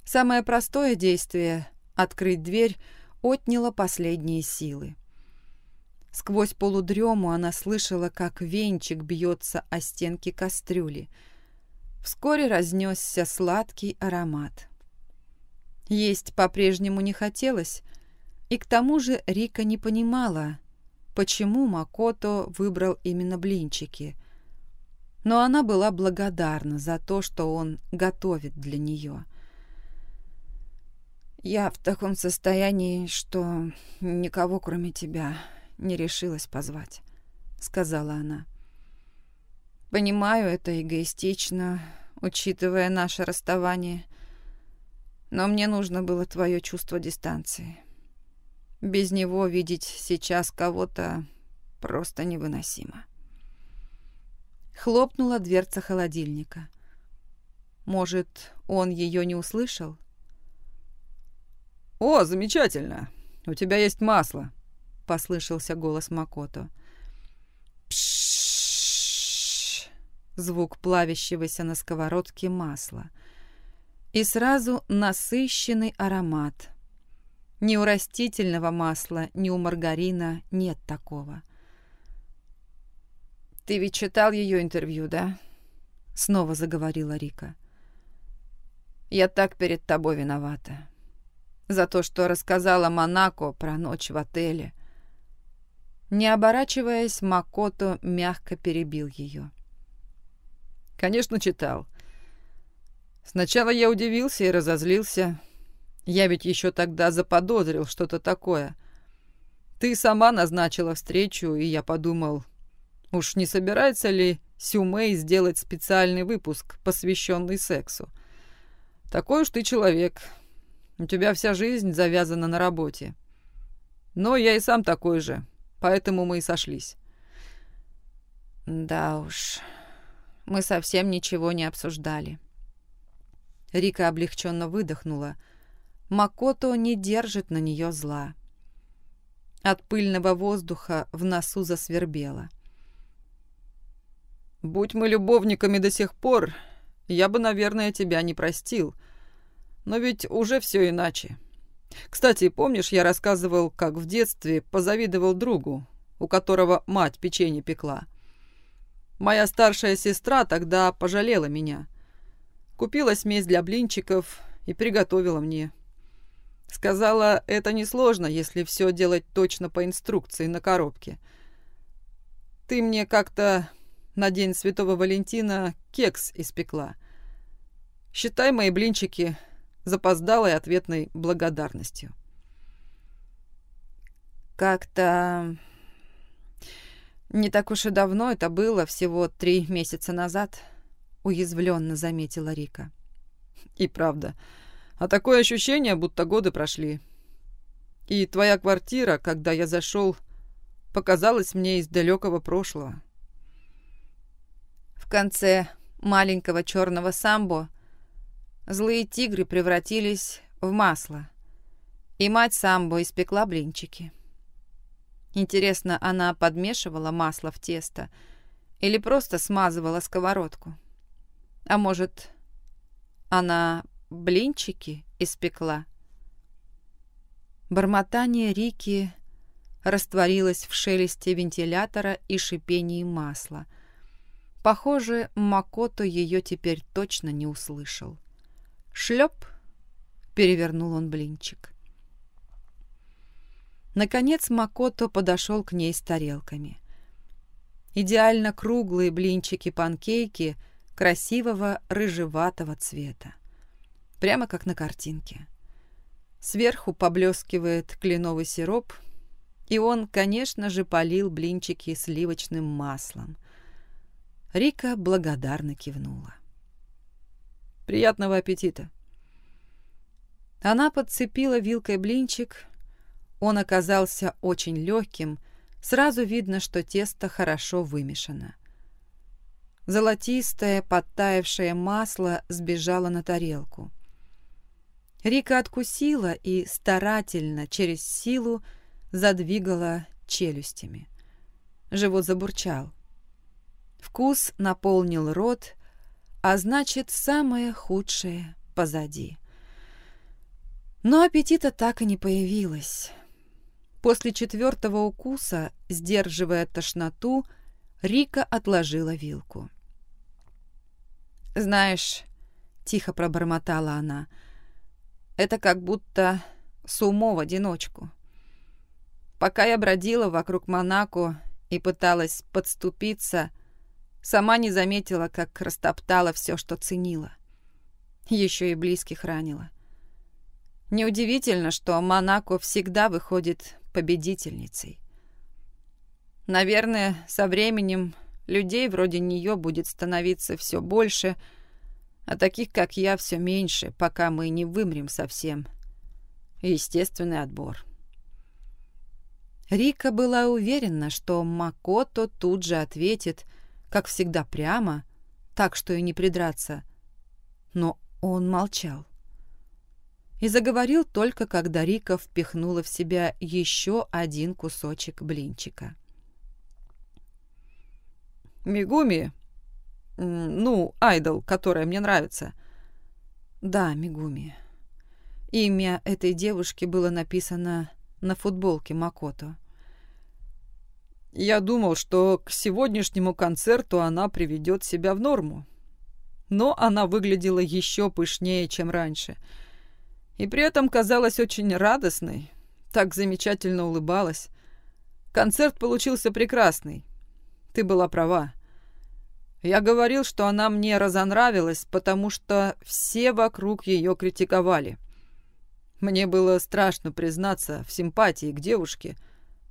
Самое простое действие — открыть дверь — отняло последние силы. Сквозь полудрему она слышала, как венчик бьется о стенки кастрюли. Вскоре разнесся сладкий аромат. Есть по-прежнему не хотелось, и к тому же Рика не понимала, почему Макото выбрал именно блинчики. Но она была благодарна за то, что он готовит для нее. «Я в таком состоянии, что никого, кроме тебя, не решилась позвать», — сказала она. «Понимаю, это эгоистично, учитывая наше расставание, но мне нужно было твое чувство дистанции. Без него видеть сейчас кого-то просто невыносимо». Хлопнула дверца холодильника. Может, он ее не услышал? «О, замечательно! У тебя есть масло!» Послышался голос Макото. Пшшш! Звук плавящегося на сковородке масла. И сразу насыщенный аромат. Ни у растительного масла, ни у маргарина нет такого. «Ты ведь читал ее интервью, да?» Снова заговорила Рика. «Я так перед тобой виновата. За то, что рассказала Монако про ночь в отеле. Не оборачиваясь, Макото мягко перебил ее. «Конечно, читал. Сначала я удивился и разозлился. Я ведь еще тогда заподозрил что-то такое. Ты сама назначила встречу, и я подумал, уж не собирается ли Сюмэй сделать специальный выпуск, посвященный сексу. Такой уж ты человек. У тебя вся жизнь завязана на работе. Но я и сам такой же, поэтому мы и сошлись. Да уж, мы совсем ничего не обсуждали. Рика облегченно выдохнула. Макото не держит на нее зла. От пыльного воздуха в носу засвербело. «Будь мы любовниками до сих пор, я бы, наверное, тебя не простил. Но ведь уже все иначе. Кстати, помнишь, я рассказывал, как в детстве позавидовал другу, у которого мать печенье пекла? Моя старшая сестра тогда пожалела меня. Купила смесь для блинчиков и приготовила мне. Сказала, это несложно, если все делать точно по инструкции на коробке. Ты мне как-то на День Святого Валентина кекс испекла. Считай мои блинчики запоздалой ответной благодарностью. Как-то не так уж и давно это было, всего три месяца назад, уязвленно заметила Рика. И правда. А такое ощущение, будто годы прошли. И твоя квартира, когда я зашел, показалась мне из далекого прошлого. В конце маленького черного самбо злые тигры превратились в масло, и мать самбо испекла блинчики. Интересно, она подмешивала масло в тесто или просто смазывала сковородку? А может, она блинчики испекла? Бормотание Рики растворилось в шелесте вентилятора и шипении масла. Похоже, Макото ее теперь точно не услышал. «Шлеп!» — перевернул он блинчик. Наконец Макото подошел к ней с тарелками. Идеально круглые блинчики-панкейки красивого рыжеватого цвета. Прямо как на картинке. Сверху поблескивает кленовый сироп, и он, конечно же, полил блинчики сливочным маслом. Рика благодарно кивнула. «Приятного аппетита!» Она подцепила вилкой блинчик, он оказался очень легким, сразу видно, что тесто хорошо вымешано. Золотистое, подтаявшее масло сбежало на тарелку. Рика откусила и старательно, через силу, задвигала челюстями. Живот забурчал. Вкус наполнил рот, а значит, самое худшее позади. Но аппетита так и не появилось. После четвертого укуса, сдерживая тошноту, Рика отложила вилку. «Знаешь», — тихо пробормотала она, — «это как будто сумо в одиночку. Пока я бродила вокруг Монако и пыталась подступиться, сама не заметила, как растоптала все, что ценила. Еще и близких ранила. Неудивительно, что Монако всегда выходит победительницей. Наверное, со временем людей вроде нее будет становиться все больше, а таких, как я, все меньше, пока мы не вымрем совсем. Естественный отбор. Рика была уверена, что Макото тут же ответит, как всегда прямо, так что и не придраться. Но он молчал и заговорил только, когда Рика впихнула в себя еще один кусочек блинчика. «Мигуми? Ну, айдол, которая мне нравится». «Да, Мигуми. Имя этой девушки было написано на футболке Макото». «Я думал, что к сегодняшнему концерту она приведет себя в норму. Но она выглядела еще пышнее, чем раньше» И при этом казалась очень радостной, так замечательно улыбалась. Концерт получился прекрасный. Ты была права. Я говорил, что она мне разонравилась, потому что все вокруг ее критиковали. Мне было страшно признаться в симпатии к девушке,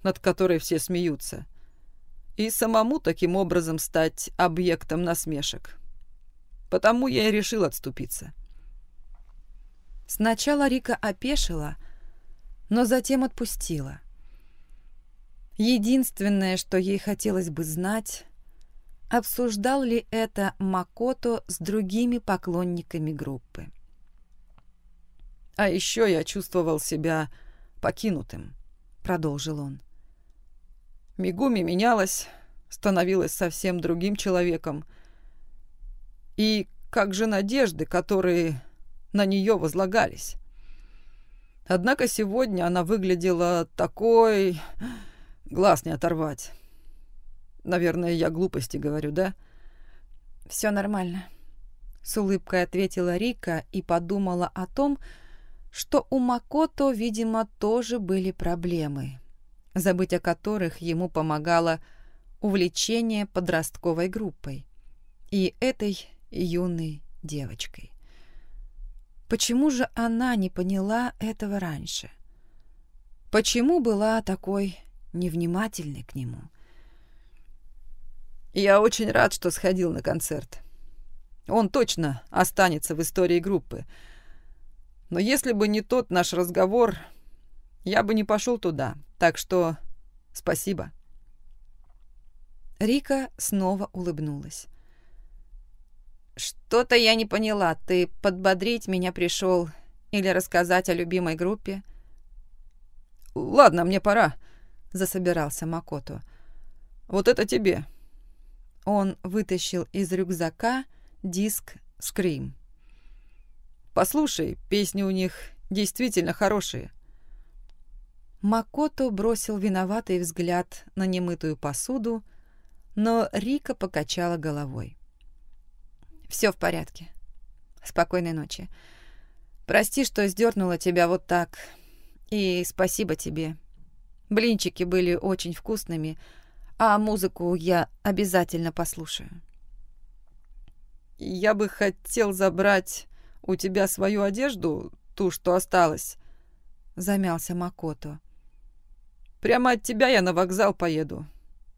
над которой все смеются, и самому таким образом стать объектом насмешек. Потому я и решил отступиться. Сначала Рика опешила, но затем отпустила. Единственное, что ей хотелось бы знать, обсуждал ли это Макото с другими поклонниками группы. «А еще я чувствовал себя покинутым», — продолжил он. Мигуми менялась, становилась совсем другим человеком. И как же надежды, которые на нее возлагались. Однако сегодня она выглядела такой... Глаз не оторвать. Наверное, я глупости говорю, да? Все нормально. С улыбкой ответила Рика и подумала о том, что у Макото, видимо, тоже были проблемы забыть о которых ему помогало увлечение подростковой группой и этой юной девочкой. Почему же она не поняла этого раньше? Почему была такой невнимательной к нему? «Я очень рад, что сходил на концерт. Он точно останется в истории группы. Но если бы не тот наш разговор, я бы не пошел туда. Так что спасибо. Рика снова улыбнулась. «Что-то я не поняла. Ты подбодрить меня пришел или рассказать о любимой группе?» «Ладно, мне пора», — засобирался Макото. «Вот это тебе». Он вытащил из рюкзака диск «Скрим». «Послушай, песни у них действительно хорошие. Макото бросил виноватый взгляд на немытую посуду, но Рика покачала головой. «Все в порядке. Спокойной ночи. Прости, что сдернула тебя вот так. И спасибо тебе. Блинчики были очень вкусными, а музыку я обязательно послушаю». «Я бы хотел забрать у тебя свою одежду, ту, что осталась», — замялся Макото. Прямо от тебя я на вокзал поеду.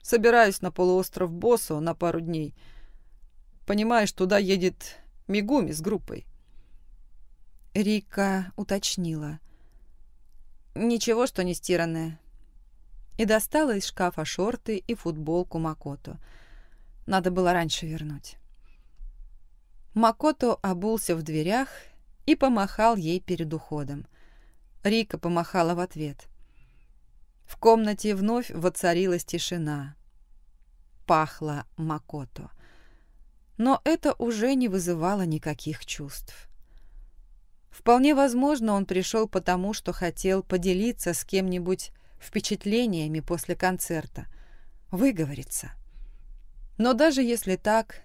Собираюсь на полуостров Босо на пару дней. Понимаешь, туда едет Мигуми с группой. Рика уточнила. Ничего, что не стиранное. И достала из шкафа шорты и футболку Макото. Надо было раньше вернуть. Макото обулся в дверях и помахал ей перед уходом. Рика помахала в ответ. В комнате вновь воцарилась тишина. Пахло Макото. Но это уже не вызывало никаких чувств. Вполне возможно, он пришел потому, что хотел поделиться с кем-нибудь впечатлениями после концерта, выговориться. Но даже если так,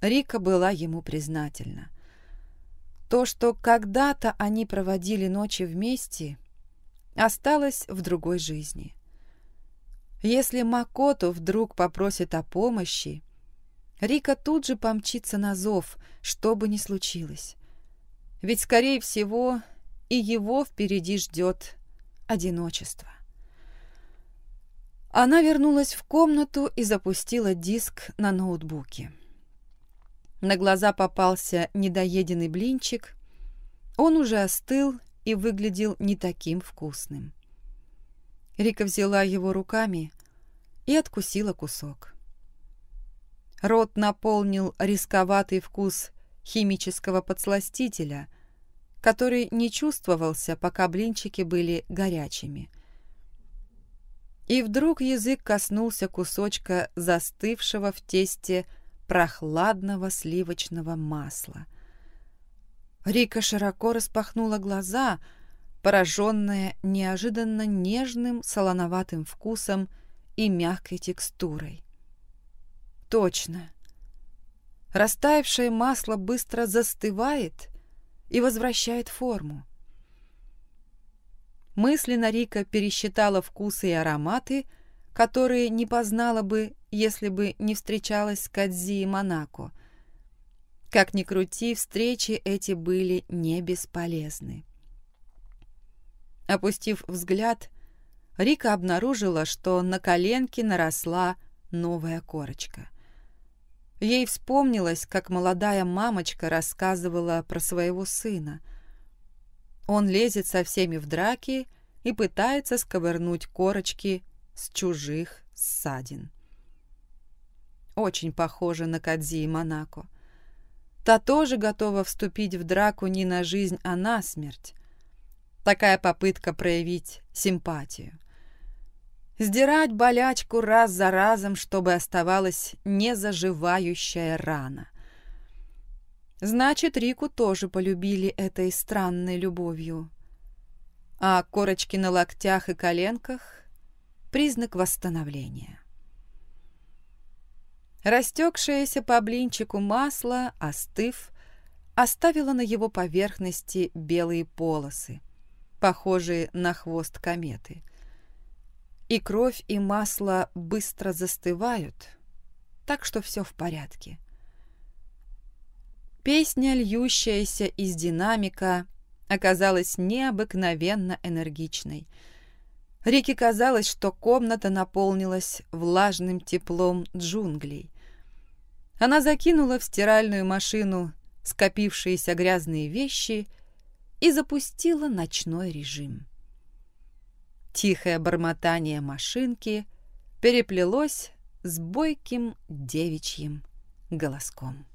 Рика была ему признательна. То, что когда-то они проводили ночи вместе, осталась в другой жизни. Если Макото вдруг попросит о помощи, Рика тут же помчится на зов, что бы ни случилось. Ведь, скорее всего, и его впереди ждет одиночество. Она вернулась в комнату и запустила диск на ноутбуке. На глаза попался недоеденный блинчик. Он уже остыл и выглядел не таким вкусным. Рика взяла его руками и откусила кусок. Рот наполнил рисковатый вкус химического подсластителя, который не чувствовался, пока блинчики были горячими. И вдруг язык коснулся кусочка застывшего в тесте прохладного сливочного масла — Рика широко распахнула глаза, пораженная неожиданно нежным солоноватым вкусом и мягкой текстурой. Точно. Растаявшее масло быстро застывает и возвращает форму. Мысленно Рика пересчитала вкусы и ароматы, которые не познала бы, если бы не встречалась с Кадзи и Монако — как ни крути, встречи эти были не бесполезны. Опустив взгляд, Рика обнаружила, что на коленке наросла новая корочка. Ей вспомнилось, как молодая мамочка рассказывала про своего сына. Он лезет со всеми в драки и пытается сковырнуть корочки с чужих ссадин. очень похожа на Кадзи и Монако. Та тоже готова вступить в драку не на жизнь, а на смерть. Такая попытка проявить симпатию. Сдирать болячку раз за разом, чтобы оставалась незаживающая рана. Значит, Рику тоже полюбили этой странной любовью. А корочки на локтях и коленках — признак восстановления. Растекшееся по блинчику масло, остыв, оставило на его поверхности белые полосы, похожие на хвост кометы. И кровь, и масло быстро застывают, так что все в порядке. Песня, льющаяся из динамика, оказалась необыкновенно энергичной — Рике казалось, что комната наполнилась влажным теплом джунглей. Она закинула в стиральную машину скопившиеся грязные вещи и запустила ночной режим. Тихое бормотание машинки переплелось с бойким девичьим голоском.